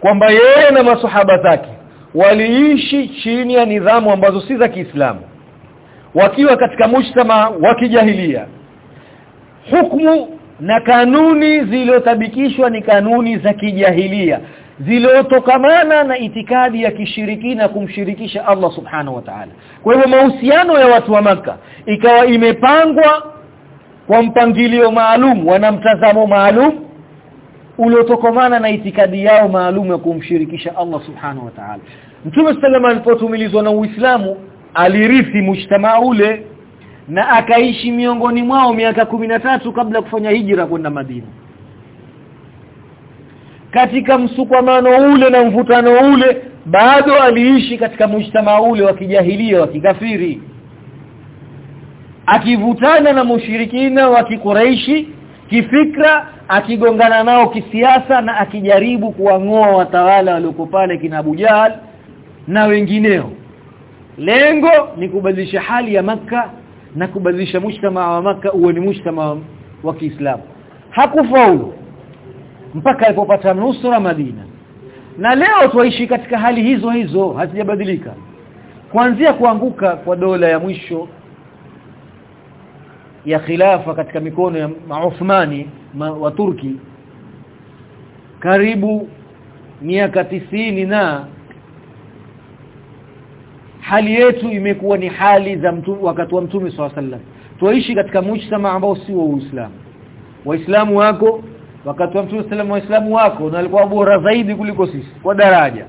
kwamba yeye na masahaba zake waliishi chini ya nidhamu ambazo si za Kiislamu wakiwa katika mujtama wa kijahilia hukumu na kanuni zilizotabikishwa ni kanuni za kijahilia zilizotokamana na itikadi ya kishirikina kumshirikisha Allah subhanahu wa ta'ala. Kwa hivyo mahusiano ya watu wa maka ikawa imepangwa kwa mpangilio maalum wana mtazamo maalum uliotokamana na itikadi yao maalum ya kumshirikisha Allah subhanahu wa ta'ala. Mtume sallallahu alipotumilizwa na Uislamu alirithi mujtamaa ule na akaishi miongoni mwao miaka tatu kabla kufanya hijra kwenda Madina katika msukumano ule na mvutano ule bado aliishi katika mujtamaa ule wa kijahilia wa kikafiri. Akivutana na mushirikina wa kikureishi kifikra akigongana nao kisiasa na akijaribu kuwangoa watawala walioko pale kina Bujal na wengineo. Lengo ni kubadilisha hali ya maka na kubadilisha mshtama wa maka uwe ni mshtama wa Kiislamu. Hakufaulu mpaka alipopata nusra Madina na leo tuishi katika hali hizo hizo hazijabadilika. Kuanzia kuanguka kwa dola ya mwisho ya khilafa katika mikono ya Uthmani ma, wa Turki karibu miaka tisini na hali yetu imekuwa ni hali za mtu wakati wa mtume swalla sallam tuishi katika mujtama ambao si wa Uislamu. Waislamu wako wakati wa mtume sallam waislamu wako na alikuwa bora zaidi kuliko sisi kwa daraja.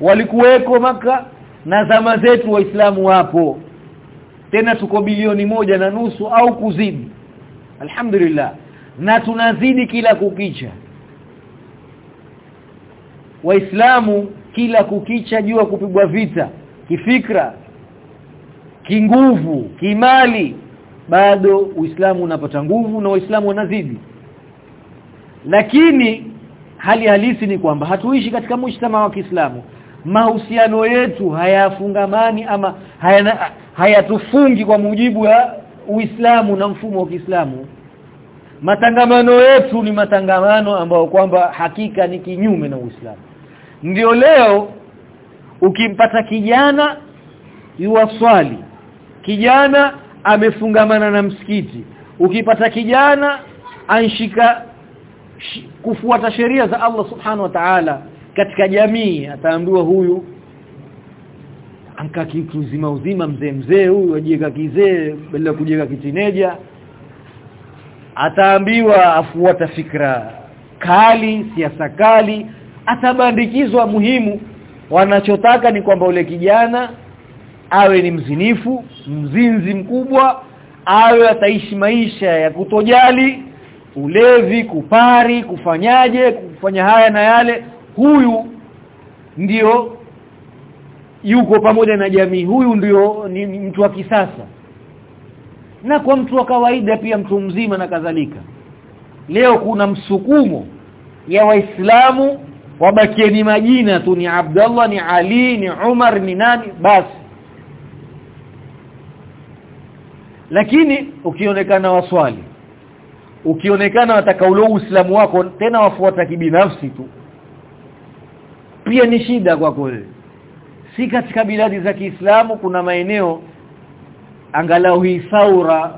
Walikuweko maka na zama zetu waislamu wapo. Tena tuko bilioni moja na nusu au kuzidi. Alhamdulillah. Na tunazidi kila kukicha. Waislamu kila kukicha jua kupigwa vita kifikra kinguvu kimali bado uislamu unapata nguvu na waislamu wanazidi lakini hali halisi ni kwamba hatuishi katika mshtama wa Kiislamu. Mahusiano yetu hayafungamani ama hayatufungi haya kwa mujibu wa Uislamu na mfumo wa Kiislamu. Matangamano yetu ni matangamano ambayo kwamba hakika ni kinyume na Uislamu. Ndiyo leo ukimpata kijana yuwaswali kijana amefungamana na msikiti. Ukipata kijana anshika sh, kufuata sheria za Allah subhanahu wa ta'ala katika jamii ataambiwa huyu anka kitu uzima uzima mzee mzee huyu ajieka kizee bila kujieka kitineja ataambiwa afuata fikra kali siasa kali atabandikizwa muhimu. Wanachotaka ni kwamba ule kijana awe ni mzinifu mzinzi mkubwa awe ataishi maisha ya kutojali ulevi kupari kufanyaje kufanya haya na yale huyu ndio yuko pamoja na jamii. Huyu ndio ni mtu wa kisasa. Na kwa mtu wa kawaida pia mtu mzima na kadhalika. Leo kuna msukumo ya waislamu wabakie ni majina tu ni Abdullah ni Ali ni Umar ni nani basi. Lakini ukionekana waswali ukionekana wataka uislamu wako tena wafuata kibinafsi tu. Pia ni shida kwa kweli si katika biladi za Kiislamu kuna maeneo angalau hii saura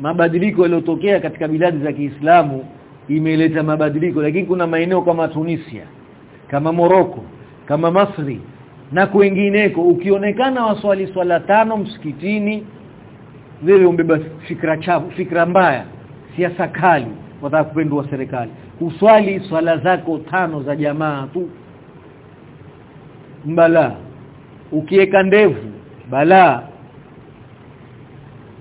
mabadiliko yaliyotokea katika biladi za Kiislamu imeleta mabadiliko. Lakini kuna maeneo kama Tunisia kama Moroko kama Masri na kwingineko. Ukionekana waswali swala tano msikitini wewe umbeba fikra chafu fikra mbaya siasa kali wataka kupendwa serikali. Uswali swala zako tano za jamaa tu. Mbala ukiweka ndevu bala.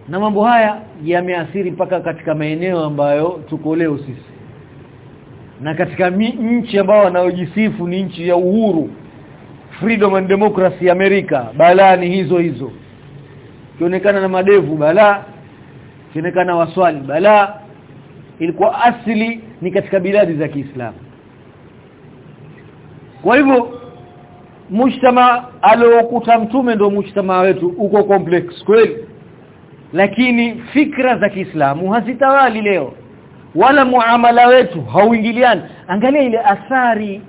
Na mambo haya yameathiri mpaka katika maeneo ambayo tuko leo sisi. Na katika nchi ambao wanaojisifu ni nchi ya uhuru. Freedom and democracy America balaa ni hizo hizo. Kionekana na madevu balaa kionekana waswali balaa ilikuwa asili ni katika biladi za Kiislamu. Kwa hivyo mujtama aliokuta mtume ndio mujtama wetu uko complex kweli. Lakini fikra za Kiislamu hazitawali leo. Wala muamala wetu hauingiliani. Angalia ile athari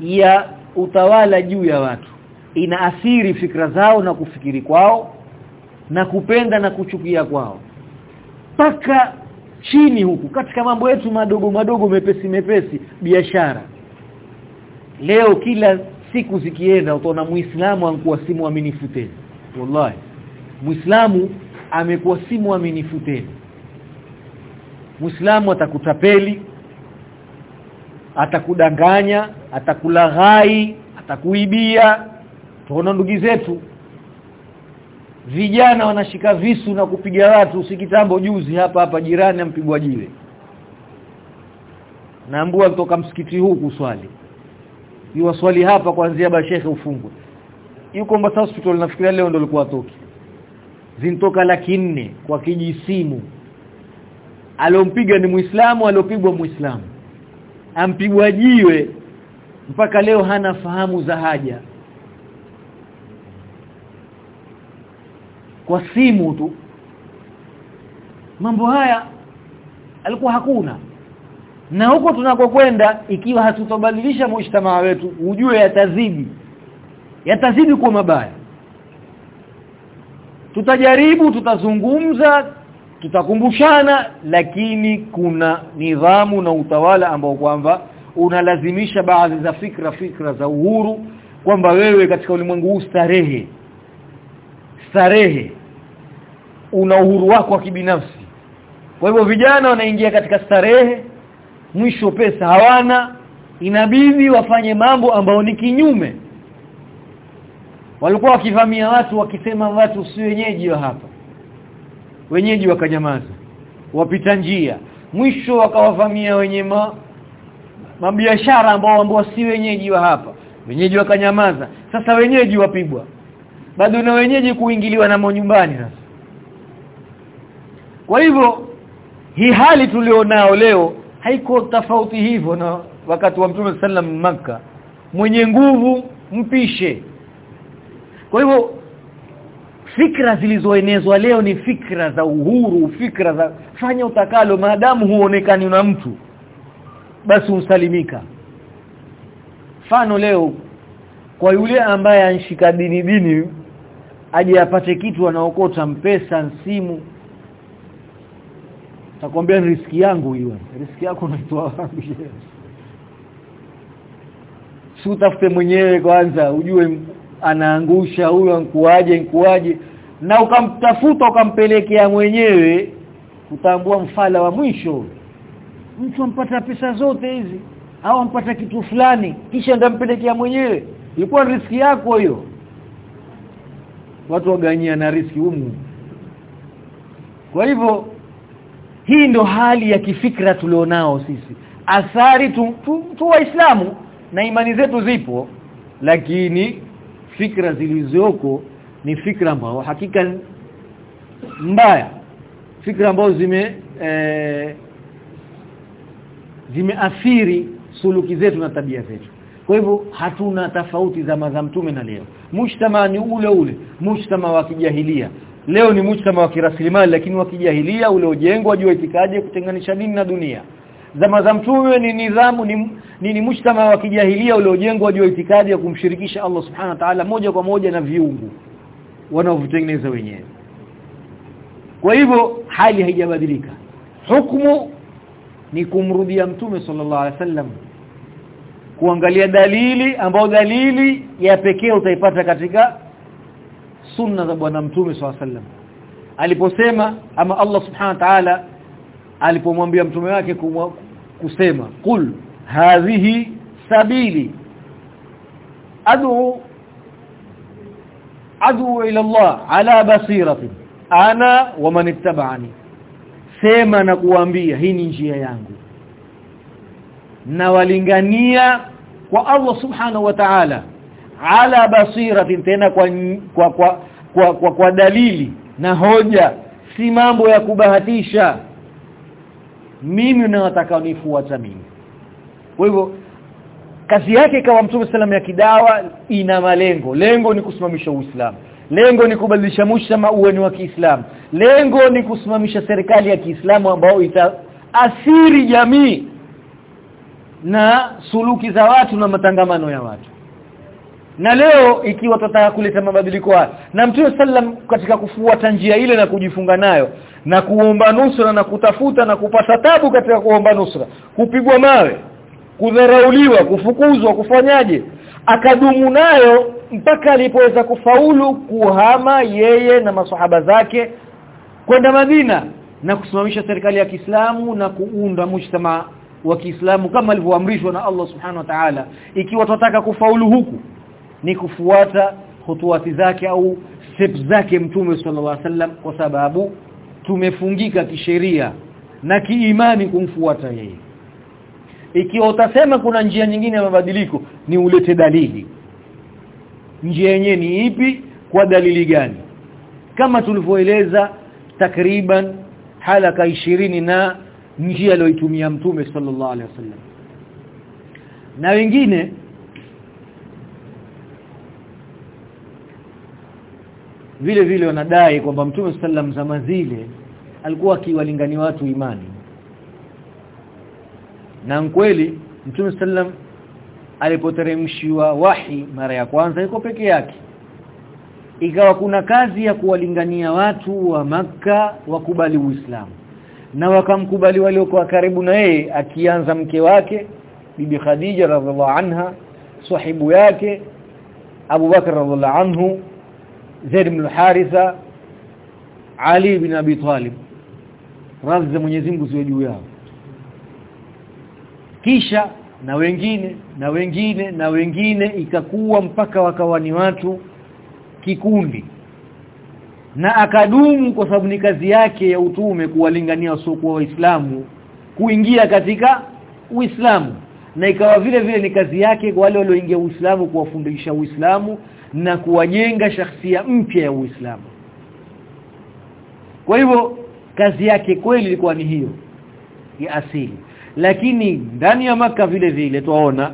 ya utawala juu ya watu. Inaathiri fikra zao na kufikiri kwao na kupenda na kuchukia kwao. Paka chini huku katika mambo yetu madogo madogo mepesi mepesi biashara. Leo kila siku zikienda utaona muislamu anakuwa si muaminifu tena. Wallahi. Muislamu amekuwa si muaminifu tena. Muislamu atakutapeli atakudanganya atakulaghai atakuibia. Tuona ndugu zetu vijana wanashika visu na kupiga watu usikitambo juzi hapa hapa jirani ampigwa jiwe. Naambua kutoka msikiti huu kuswali. Yuo swali hapa kuanzia bashekhe ufungwe. Yuko Mombasa hospital nafikiria leo ndio alikuwa atoki zintoka laki nne kwa kijisimu alompiga ni Muislamu aliopigwa Muislamu. Ampigwa jiwe. Mpaka leo hana fahamu za haja kwa simu tu. Mambo haya alikuwa hakuna. Na huko tunakokwenda ikiwa hatutobadilisha mshtamaa wetu ujue yatazidi. Yatazidi kuwa mabaya. Tutajaribu tutazungumza tutakumbushana lakini kuna nidhamu na utawala ambao kwamba unalazimisha baadhi za fikra fikra za uhuru kwamba wewe katika ulimwengu huu starehe starehe una uhuru wako wa kibinafsi. Kwa hivyo vijana wanaingia katika starehe mwisho pesa hawana inabidi wafanye mambo ambayo ni kinyume. Walikuwa wakivamia watu wakisema watu si wenyeji wa hapa. Wenyeji wakanyamaza wapita njia. Mwisho wakawavamia wenye ma, mabiashara ambao ambao si wenyeji wa hapa. Wenyeji wakanyamaza. Sasa wenyeji wapigwa bado na wenyeji kuingiliwa na nyumbani sasa. Kwa hivyo hii hali tulionao leo haiko tofauti hivyo na wakati wa Mtume sallam maka mwenye nguvu mpishe. Kwa hivyo fikra zilizoenezwa leo ni fikra za uhuru fikra za fanya utakalo maadamu huonekani na mtu basi usalimika mfano leo kwa yule ambaye anshika dini dini aje apate kitu anaokota mpesa simu. Takwambia riski yangu hiyo. Riski yako unaitoa wapi? Si utafute mwenyewe kwanza ujue anaangusha huyo nkuaje nkuaje. Na ukamtafuta ukampelekea mwenyewe utambua mfala wa mwisho. Mtu ampata pesa zote hizi au ampata kitu fulani kisha ndampelekea mwenyewe. Ilikuwa riski yako hiyo watu waganyia na riski humu. Kwa hivyo hii ndo hali ya kifikra tulionao sisi. Athari tu, tu, tu waislamu na imani zetu zipo lakini fikra zilizoko ni fikra ambao hakika mbaya. Fikra ambazo zime e, zimeathiri suluki zetu na tabia zetu kwa hivyo hatuna tofauti za za mtume na leo. Mujtama ni ule ule mujtama wa kijahilia. Leo ni mujtama wa kiraslimali lakini wa kijahilia uliojengwa juu itikaje kutenganisha dini na dunia. Zama za mtume ni nidhamu ni, ni, ni mujtama wa kijahilia uliojengwa juu itikadi ya kumshirikisha Allah subhanahu wa ta'ala moja kwa moja na viungu wanaovitengeneza wenyewe. Kwa hivyo hali haijabadilika. Hukumu ni kumrudia mtume sallallahu alaihi wasallam kuangalia dalili ambayo dalili ya pekee utaipata katika sunna za bwana mtume swalla sallam aliposema ama Allah subhanahu wa ta'ala alipomwambia mtume wake kusema qul hadhihi sabili ad'u ad'u ila Allah ala basirati ana wa man ittaba'ani. Sema na kuambia hii ni njia yangu. Na walingania kwa Allah subhanahu wa ta'ala ala basiratin tena kwa kwa kwa, kwa, kwa, kwa dalili na hoja si mambo ya kubahatisha. Mimi na watakaonifuata mimi. Kwa hivyo kazi yake kama mtume salam ya kidawa ina malengo. Lengo ni kusimamisha uislamu. Lengo ni kubadilisha mshtama uwe ni wa Kiislamu. Lengo ni kusimamisha serikali ya Kiislamu ambayo itaathiri jamii na suluki za watu na matangamano ya watu. Na leo ikiwa tutataka kuleta mabadiliko haya na Mtume sallam katika kufuata njia ile na kujifunga nayo na kuomba nusra na kutafuta na kupata tabu katika kuomba nusra kupigwa mawe kudharauliwa kufukuzwa kufanyaje akadumu nayo mpaka alipoweza kufaulu kuhama yeye na masohaba zake kwenda Madina na kusimamisha serikali ya Kiislamu na kuunda mujtama wa Kiislamu kama alivyoamrishwa na Allah Subhanahu wa Ta'ala. Ikiwa tunataka kufaulu huku ni kufuata hutuati zake au steps zake Mtume sallallahu alaihi wasallam kwa sababu tumefungika kisheria na kiimani kumfuata yeye. Ikiwa utasema kuna njia nyingine ya mabadiliko ni ulete dalili. Njia yenyewe ni ipi? Kwa dalili gani? Kama tulivyoeleza takriban halaka ishirini na njia aliyoitumia mtume sallallahu alaihi wasallam. Na wengine vile vile wanadai kwamba mtume sallam zama zile alikuwa akiwalingania watu imani. Na kweli mtume sallam alipoteremshiwa wahi mara ya kwanza iko peke yake. Ikawa kuna kazi ya kuwalingania watu wa maka wakubali Uislamu na wakamkubali waliokuwa karibu na yeye akianza mke wake bibi Khadija radhiallahu anha sahibu yake Abu Bakar radhiallahu anhu Zaid ibn Haritha Ali ibn Abi Talib. Radhi za Mwenyezi Mungu ziwe juu yao. Kisha na wengine na wengine na wengine ikakuwa mpaka wakawa ni watu kikundi na akadumu kwa sababu ni kazi yake ya utume kuwalingania wasiokuwa waislamu kuingia katika Uislamu. Na ikawa vile vile ni kazi yake kwa wale walioingia Uislamu kuwafundisha Uislamu na kuwajenga shakhsia mpya ya Uislamu. Kwa hivyo kazi yake kweli ilikuwa ni hiyo ya asili. Lakini ndani ya maka vile vile tuaona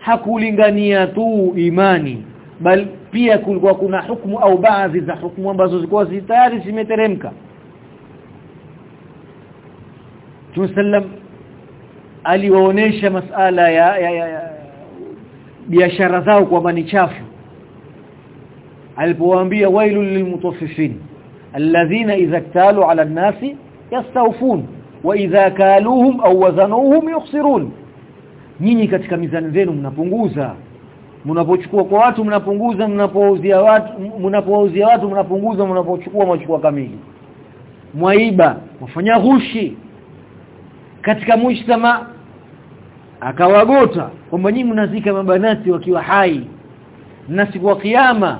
hakulingania tu imani bali pia kulikuwa kuna hukumu au baadhi za hukumu ambazo zilikuwa tayari zimeteremka. Tusallam aliwaonesha masala ya, ya, ya, ya biashara zao kwamba ni chafu. Alipowaambia wailul lilmutaffifin alladhina idha ktalu ala an-nasi yastawfun wa idha kaluhum au wazanuhum yukhsirun. Nyinyi katika mizani zenu mnapunguza mnapochukua kwa watu mnapunguza mnapouzia watu mnapouzia watu mnapunguza mnapochukua machukua kamili. Mwaiba wafanya ghushi. Katika mujtama akawagota kwamba nyinyi mnazika mabanati wakiwa hai. Na siku ya kiyama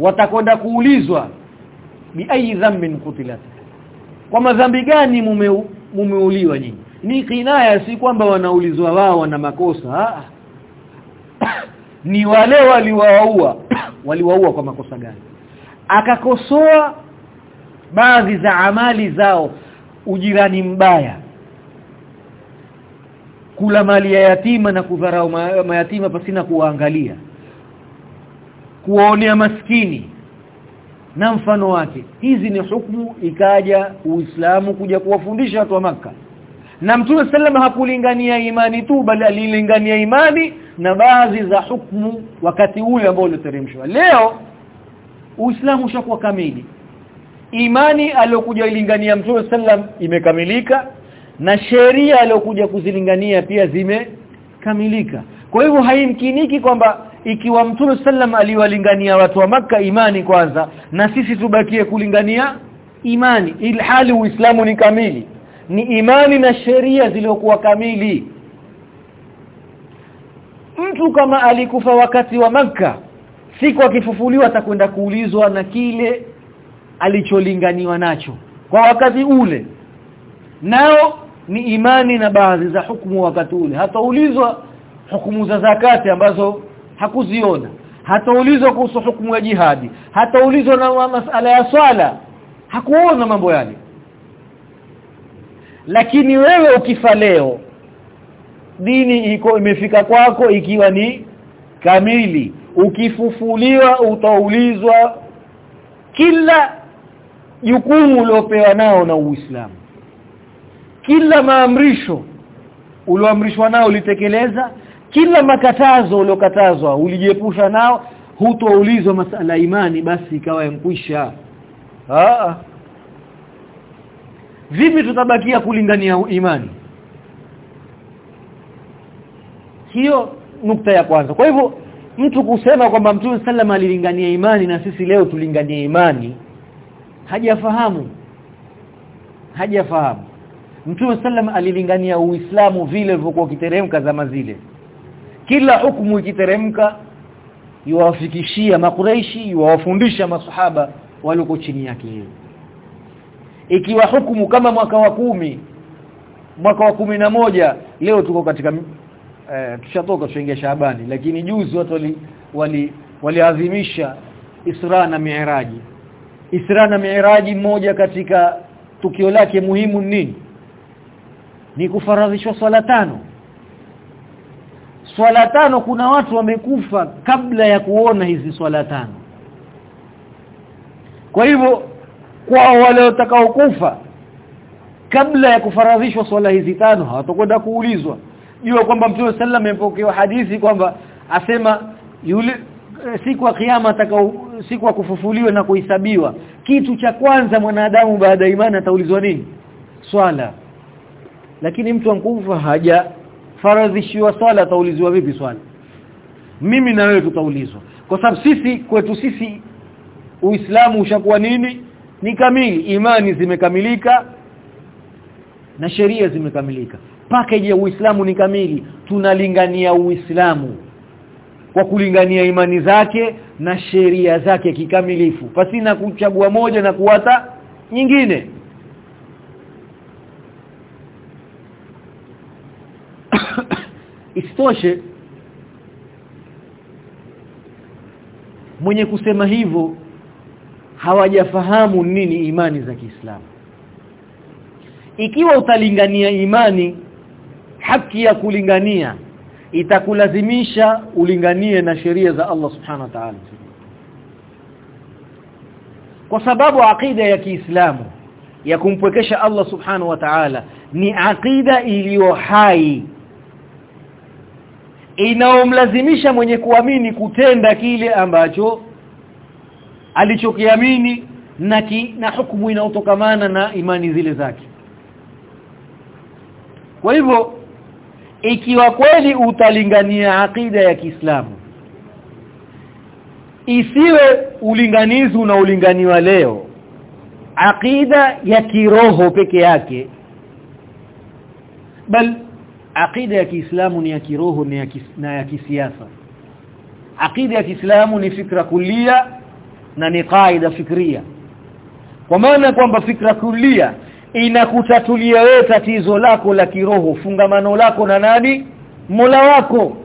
watakwenda kuulizwa bi ayi dhanbin kutilat. Kwa madhambi gani mume mumeuliwa nyinyi? Ni kinaya si kwamba wanaulizwa wao wana makosa ni wale waliwaua. [COUGHS] Waliwaua kwa makosa gani? Akakosoa baadhi za amali zao ujirani mbaya kula mali ya yatima na kudharau mayatima pasina kuwaangalia kuwaonea maskini na mfano wake. Hizi ni hukumu ikaja Uislamu kuja kuwafundisha watu wa maka na Mtume sallama hakulingania imani tu bali alilingania imani na baadhi za hukumu wakati ule ambao uliteremshwa leo Uislamu ushakuwa kamili. Imani aliyokuja ilingania Mtume sallam imekamilika na sheria aliyokuja kuzilingania pia zimekamilika. Kwa hivyo haimkiniki kwamba ikiwa Mtume sallam aliwalingania watu wa maka imani kwanza na sisi tubakie kulingania imani ilhali uislamu ni kamili ni imani na sheria zilizokuwa kamili. Mtu kama alikufa wakati wa maka siku akifufuliwa atakwenda kuulizwa na kile alicholinganiwa nacho kwa wakati ule. Nao ni imani na baadhi za hukumu wakati ule. Hataulizwa hukumu za zakati ambazo hakuziona. Hataulizwa kuhusu hukumu ya jihadi. Hataulizwa na masala ya swala. Hakuona mambo yale lakini wewe ukifa leo dini iko imefika kwako ikiwa ni kamili. Ukifufuliwa utaulizwa kila jukumu uliopewa nao na Uislamu. Kila maamrisho ulioamrishwa nao ulitekeleza. Kila makatazo uliokatazwa ulijiepusha nao. Hutoulizwa masala imani basi ikawa yankwisha ah vipi tutabakia kulingania imani? Hiyo nukta ya kwanza. Kwa hivyo mtu kusema kwamba Mtume sallam alilingania imani na sisi leo tulinganie imani hajafahamu. Hajafahamu. Mtume sallam alilingania Uislamu vile vilivyokuwa kiteremka zama zile. Kila hukumu ikiteremka yuwafikishia makureishi yuwafundisha masahaba walioko chini yake. yeye ikiwa hukumu kama mwaka wa kumi mwaka wa kumi na moja leo tuko katika eh, tushatoka tushaingia Shaabani. Lakini juzi watu wali wali waliadhimisha Isra na Mi'raji Isra na Mi'raji mmoja katika tukio lake muhimu nini? Ni kufaradhishwa swala tano. Swala tano kuna watu wamekufa kabla ya kuona hizi swala tano. Kwa hivyo kwa wale watakao kufa. Kabla ya kufaradhishwa swala hizi tano hawatakwenda kuulizwa. Jua kwamba Mtume sallam amepokea hadithi kwamba asema yule siku ya kiyama atakao siku ya kufufuliwa na kuhesabiwa kitu cha kwanza mwanadamu baada ya imani ataulizwa nini? Swala. Lakini mtu ankufa haja faradhishiwa swala ataulizwa vipi swala? Mimi na wewe tutaulizwa. Kwa sababu sisi kwetu sisi Uislamu ushakuwa nini ni kamili. Imani zimekamilika na sheria zimekamilika. Package ya Uislamu ni kamili. Tunalingania Uislamu kwa kulingania imani zake na sheria zake kikamilifu. Pasina kuchagua moja na kuwata nyingine. [COUGHS] Isitoshe mwenye kusema hivyo hawajafahamu nini imani za Kiislamu. Ikiwa utalingania imani haki ya kulingania itakulazimisha ulinganie na sheria za Allah subhanahu wa ta'ala. Kwa sababu aqida ya Kiislamu ya kumpwekesha Allah subhanahu wa ta'ala ni aqida iliyo hai. Inaomlazimisha mwenye kuamini kutenda kile ambacho alichokiamini na ki, na hukumu inayotokamana na imani zile zake. Kwa hivyo ikiwa kweli utalingania akida ya Kiislamu isiwe ulinganizi unaolinganiwa leo akida ya kiroho peke yake bal akida ya Kiislamu ni ya kiroho ni ya kis, na ya kisiasa. Akida ya Kiislamu ni fikra kulia na ni kaida fikria kwa maana kwamba fikra kulia inakutatulia wewe tatizo lako la kiroho. Fungamano lako na nani? Mola wako.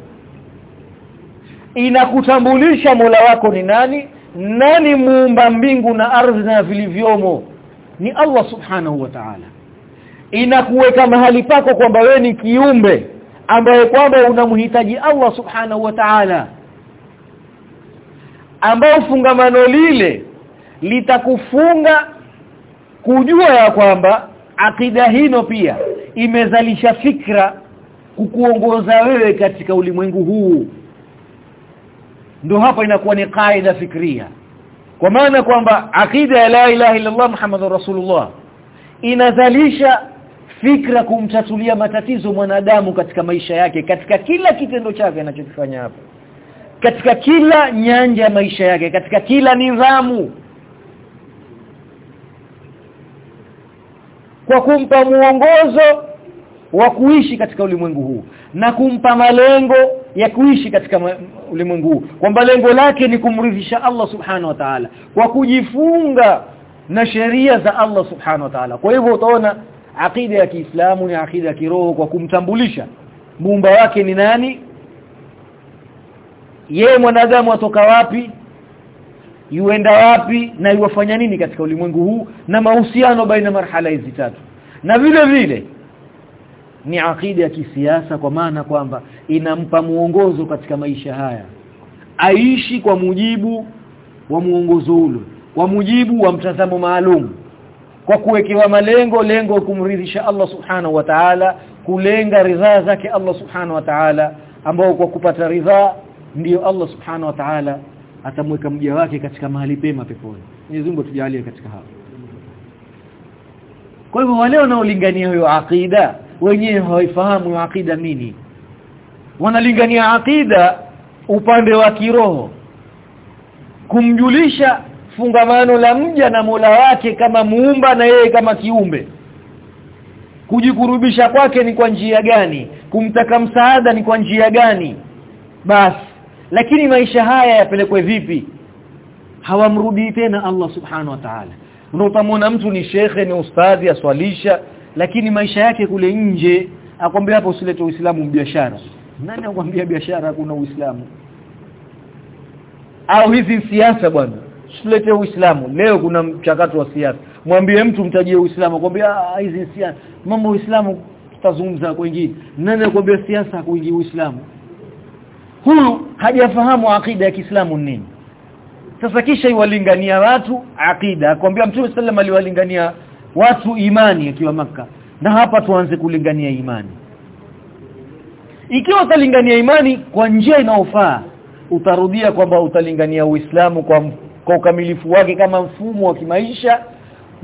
Inakutambulisha Mola wako ni nani? Nani muumba mbingu na ardhi na vilivyomo? Ni Allah subhanahu wa ta'ala. Inakuweka mahali pako kwamba wewe ni kiumbe ambaye kwamba unamhitaji Allah subhanahu wa ta'ala ambao fungamano lile litakufunga kujua ya kwamba akida hino pia imezalisha fikra kukuongoza wewe katika ulimwengu huu. Ndio hapa inakuwa ni kaida fikria. Kwa maana kwamba akida ya la ilaha illallah Muhammadur Rasulullah inazalisha fikra kumtatulia matatizo mwanadamu katika maisha yake katika kila kitendo chake anachokifanya hapa katika kila nyanja ya maisha yake katika kila nidhamu. Kwa kumpa muongozo wa kuishi katika ulimwengu huu na kumpa malengo ya kuishi katika ulimwengu huu kwamba lengo lake ni kumridhisha Allah subhanahu wa ta'ala kwa kujifunga na sheria za Allah subhanahu wa ta'ala. Kwa hivyo utaona akida ya Kiislamu ni akida ya kiroho kwa kumtambulisha. Muumba wake ni nani yeye mwanadamu atoka wapi? Yuenda wapi? Na yuwafanya nini katika ulimwengu huu? Na mahusiano baina marhala hizi tatu. Na vile vile ni akida ya kisiasa kwa maana kwamba inampa muongozo katika maisha haya. Aishi kwa mujibu wa muongozo ule kwa mujibu wa mtazamo maalum kwa kuwekewa malengo lengo kumridhisha Allah subhanahu wa ta'ala kulenga ridhaa zake Allah subhanahu wa ta'ala ambao kwa kupata ridhaa ndiyo Allah subhanahu wa ta'ala atamweka mja wake katika mahali pema peponi. Mwenyezi Mungu tujalie katika hapo. Kwa hivyo wale wanaolingania hiyo akida wenyewe hawaifahamu akida nini. Wanalingania akida upande wa kiroho. Kumjulisha fungamano la mja na Mola wake kama muumba na yeye kama kiumbe. Kujikurubisha kwake ni kwa njia gani? Kumtaka msaada ni kwa njia gani? Basi lakini maisha haya yapelekwe vipi? Hawamrudi tena Allah subhanahu wa ta'ala. Unaotamwona mtu ni shekhe ni ustadhi aswalisha lakini maisha yake kule nje akwambia hapo usilete uislamu biashara. Nani akwambia biashara kuna uislamu? Au hizi siasa bwana usilete uislamu. Leo kuna mchakato wa siasa. Mwambie mtu mtajie uislamu akwambia hizi siasa mambo uislamu tutazungumza kwingine. Nani akwambia siasa kuingia uislamu? Huyu hajafahamu akida ya Kiislamu nini. Sasa kisha iwalingania watu akida akwambia Mtume sallam aliwalingania watu imani akiwa maka na hapa tuanze kulingania imani. Ikiwa utalingania imani kwa njia inayofaa utarudia kwamba utalingania Uislamu kwa kwa ukamilifu wake kama mfumo wa kimaisha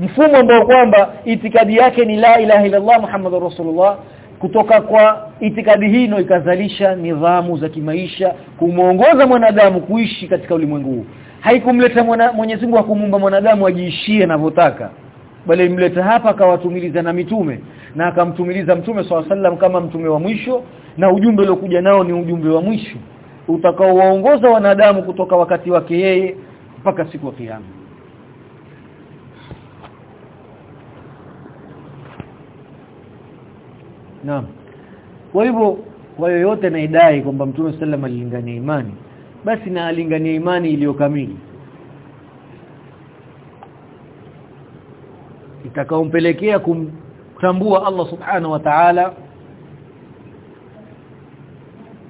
mfumo ambao kwamba itikadi yake ni la ilaha illallah Muhammadur Rasulullah kutoka kwa itikadi hii ndio ikazalisha nidhamu za kimaisha kumuongoza mwanadamu kuishi katika ulimwengu huu haikumleta Mwenyezi Mungu akumuumba mwanadamu ajiishie anavyotaka bali imleta hapa akawatumiliza na mitume na akamtumiliza mtume swalla sallam kama mtume wa mwisho na ujumbe uliokuja nao ni ujumbe wa mwisho utakaowaongoza wanadamu kutoka wakati wake yeye mpaka siku ya kiyama Naam. Kwa hivyo kwa yoyote anaidai kwamba Mtume sallam alilingania imani basi na alingania imani iliyo kamili. Itakaompelekea kumtambua Allah subhanahu wa ta'ala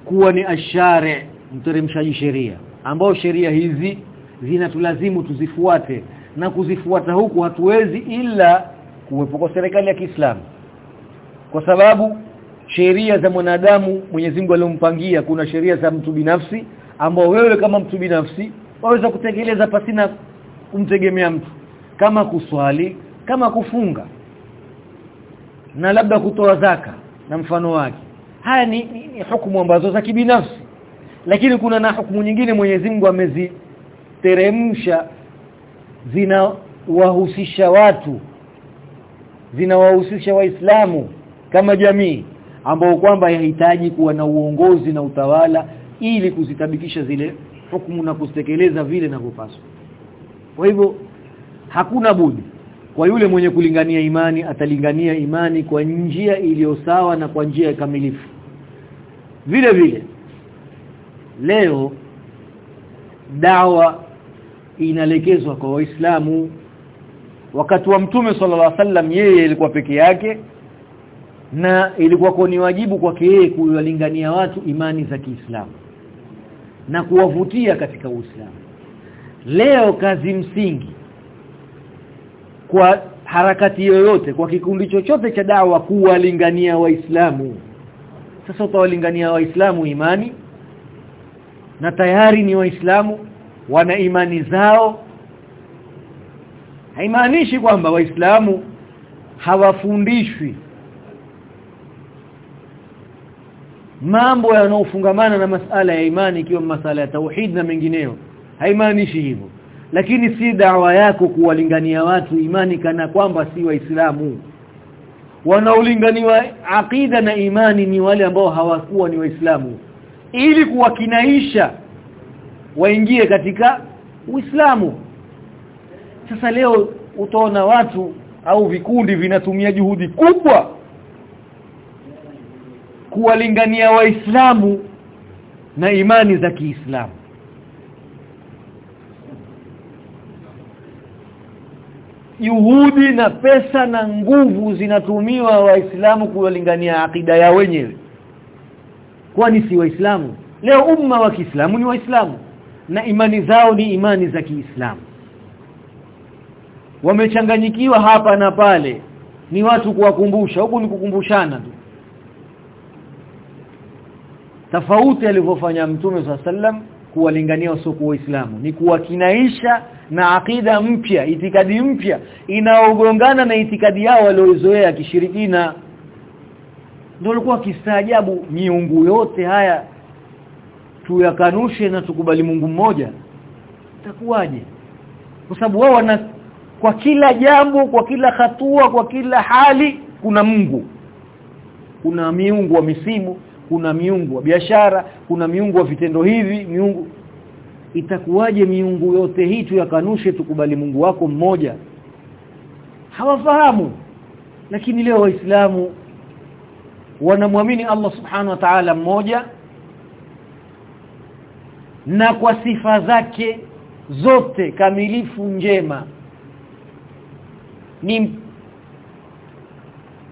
kuwa ni ashare mteremshaji sheria. Ambao sheria hizi zinatulazimu tuzifuate. Na kuzifuata huku hatuwezi ila kuwepo kwa serikali ya Kiislamu. Kwa sababu sheria za mwanadamu Mwenyezi Mungu aliyompangia kuna sheria za mtu binafsi ambao wewe kama mtu binafsi waweza kutekeleza pasina kumtegemea mtu. Kama kuswali kama kufunga na labda kutoa zaka na mfano wake. Haya ni, ni, ni hukumu ambazo za kibinafsi. Lakini kuna na hukumu nyingine Mwenyezi Mungu ameziteremsha zinawahusisha watu zinawahusisha waislamu kama jamii ambao kwamba yahitaji kuwa na uongozi na utawala ili kuzitabikisha zile hukumu na kuzitekeleza vile inavyopaswa. Kwa hivyo hakuna budi kwa yule mwenye kulingania imani atalingania imani kwa njia iliyo sawa na kwa njia kamilifu. Vile vile leo dawa inalekezwa kwa waislamu. Wakati wa mtume sallallahu alaihi wasallam yeye alikuwa peke yake na ilikuwa ni wajibu kwake yeye kuwalingania watu imani za Kiislamu na kuwavutia katika Uislamu. Leo kazi msingi kwa harakati yoyote kwa kikundi chochote cha dawa kuwalingania waislamu. Sasa utawalingania waislamu imani na tayari ni waislamu wana imani zao. Haimaanishi kwamba waislamu hawafundishwi mambo yanayofungamana na masala ya imani ikiwa masala ya tauhid na mengineyo. Haimaanishi hivyo. Lakini si dawa yako kuwalingania watu imani kana kwamba si waislamu. Wanaolinganiwa aqida na imani ni wale ambao hawakuwa ni waislamu. Ili kuwakinaisha waingie katika Uislamu. Sasa leo utaona watu au vikundi vinatumia juhudi kubwa kuwalingania waislamu na imani za Kiislamu. juhudi na pesa na nguvu zinatumiwa waislamu kuwalingania akida ya wenyewe. Kwani si waislamu? Leo umma wa Kiislamu ni waislamu na imani zao ni imani za Kiislamu. Wamechanganyikiwa hapa na pale. Ni watu kuwakumbusha huku ni kukumbushana tu tofauti alivyofanya mtume sallam kuwalingania wasiokuwa waislamu ni kuwakinaisha na akida mpya itikadi mpya inaogongana na itikadi yao waliozoea kishirikina. Ndio walikuwa kistaajabu miungu yote haya tuyakanushe na tukubali Mungu mmoja. Itakuwaje? Kwa sababu wao wana kwa kila jambo kwa kila hatua kwa kila hali kuna Mungu. Kuna miungu wa misimu kuna miungu wa biashara kuna miungu wa vitendo hivi miungu. Itakuwaje miungu yote hii tu yakanushe tukubali Mungu wako mmoja? Hawafahamu. Lakini leo waislamu wanamwamini Allah subhanahu wa ta'ala mmoja na kwa sifa zake zote kamilifu njema. Ni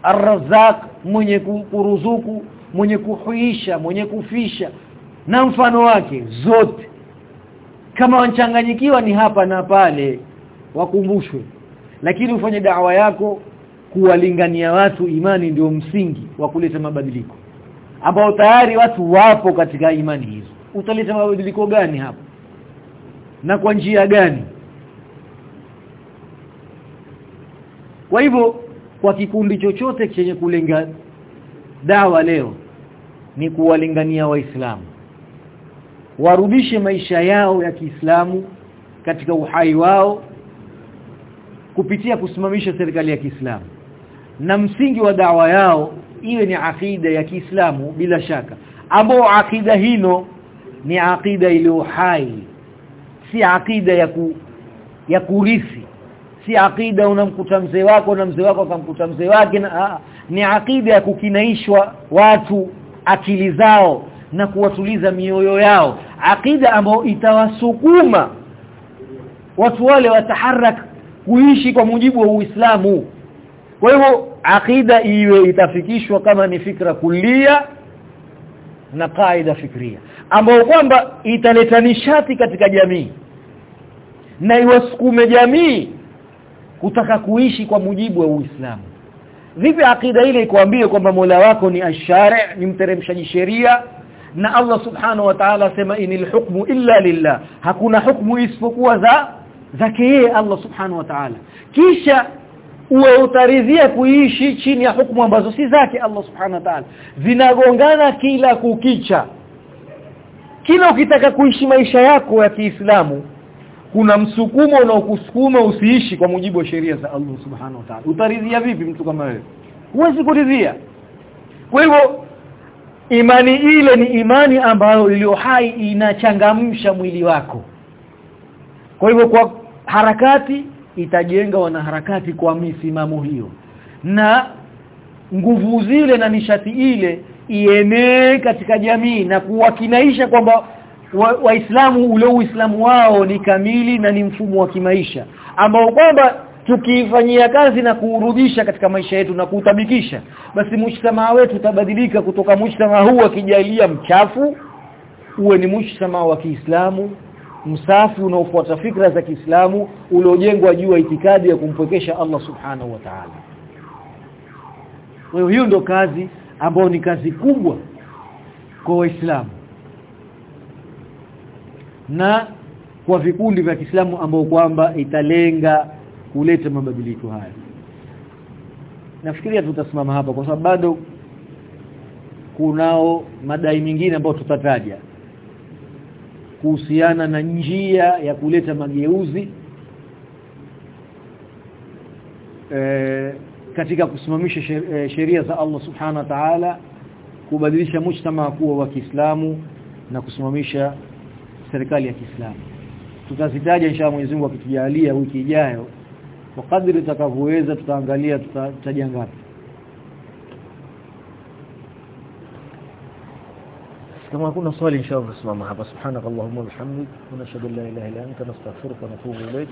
Ar-Razzaq mwenye kuruzuku mwenye kuhuisha mwenye kufisha na mfano wake zote. Kama wanchanganyikiwa ni hapa na pale wakumbushwe. Lakini ufanye dawa yako kuwalingania watu imani ndio msingi wa kuleta mabadiliko. Ambao tayari watu wapo katika imani hizo. Utaleta mabadiliko gani hapa? Na kwa njia gani? Kwa hivyo kwa kikundi chochote chenye kulenga dawa leo ni kuwalingania waislamu. Warudishe maisha yao ya Kiislamu katika uhai wao kupitia kusimamisha serikali ya Kiislamu. Na msingi wa dawa yao iwe ni akida ya Kiislamu bila shaka. Ambao akida hino ni akida iliyo hai si akida ya ku, ya kurisi si akida unamkuta mzee wako na mzee wako akamkuta mzee wake na aa, ni akida ya kukinaishwa watu akili zao na kuwatuliza mioyo yao. Akida ambayo itawasukuma watu wale wataharak kuishi kwa mujibu wa Uislamu. Kwa hivyo akida iwe itafikishwa kama ni fikra kulia na kaida fikria ambayo kwamba italeta nishati katika jamii na iwasukume jamii kutaka kuishi kwa mujibu wa Uislamu vipi akida ile ikuambie kwamba Mola wako ni ashari ni mteremshaji sheria na Allah subhanahu wa ta'ala sema inil hukmu illa lillah. Hakuna hukmu isipokuwa za zake yeye Allah subhanahu wa ta'ala. Kisha uwe utaridhia kuishi chini ya hukumu ambazo si zake Allah subhanahu wa ta'ala. Zinagongana kila kukicha. Kila ukitaka kuishi maisha yako ya Kiislamu kuna msukumo unaokusukuma usiishi kwa mujibu wa sheria za Allah subhanahu wa ta'ala. Utaridhia vipi mtu kama wewe? Huwezi kuridhia. Kwa hivyo imani ile ni imani ambayo iliyo hai inachangamsha mwili wako. Kwa hivyo kwa harakati itajenga wanaharakati kwa misimamo hiyo. Na nguvu zile na nishati ile ienee katika jamii na kuwakinaisha kwamba waislamu wa ule uislamu wao ni kamili na ni mfumo wa kimaisha ambao kwamba tukifanyia kazi na kuurudisha katika maisha yetu na kuutabikisha basi mujtamaa wetu utabadilika kutoka mujtamaa huu akijalia mchafu uwe ni mujtamaa wa Kiislamu msafi unaofuata fikra za Kiislamu uliojengwa juu ya itikadi ya kumpwekesha Allah Subhanahu wa Ta'ala. Hiyo ndio kazi ambayo ni kazi kubwa kwa Waislamu. Na kwa vikundi vya Kiislamu ambao kwamba italenga kuleta mabadiliko haya. Nafikiria tutasimama hapa kwa sababu bado kunao madai mengine ambayo tutataja kuhusiana na njia ya kuleta mageuzi e, katika kusimamisha sheria za Allah subhana wa ta'ala kubadilisha mujtama kuwa wa Kiislamu na kusimamisha serikali ya Kiislamu. Tutazitaja insha Mwenyezi Mungu akitujalia wiki ijayo kwa kadri tutakavyoweza tutaangalia tutataja ngapi. Kama kuna swali insha Allah tusimama hapa. Subhanakallahumma bihamdik wa nashhadu an la ilaha illa anta nastaghfiruka wa natubu ilayk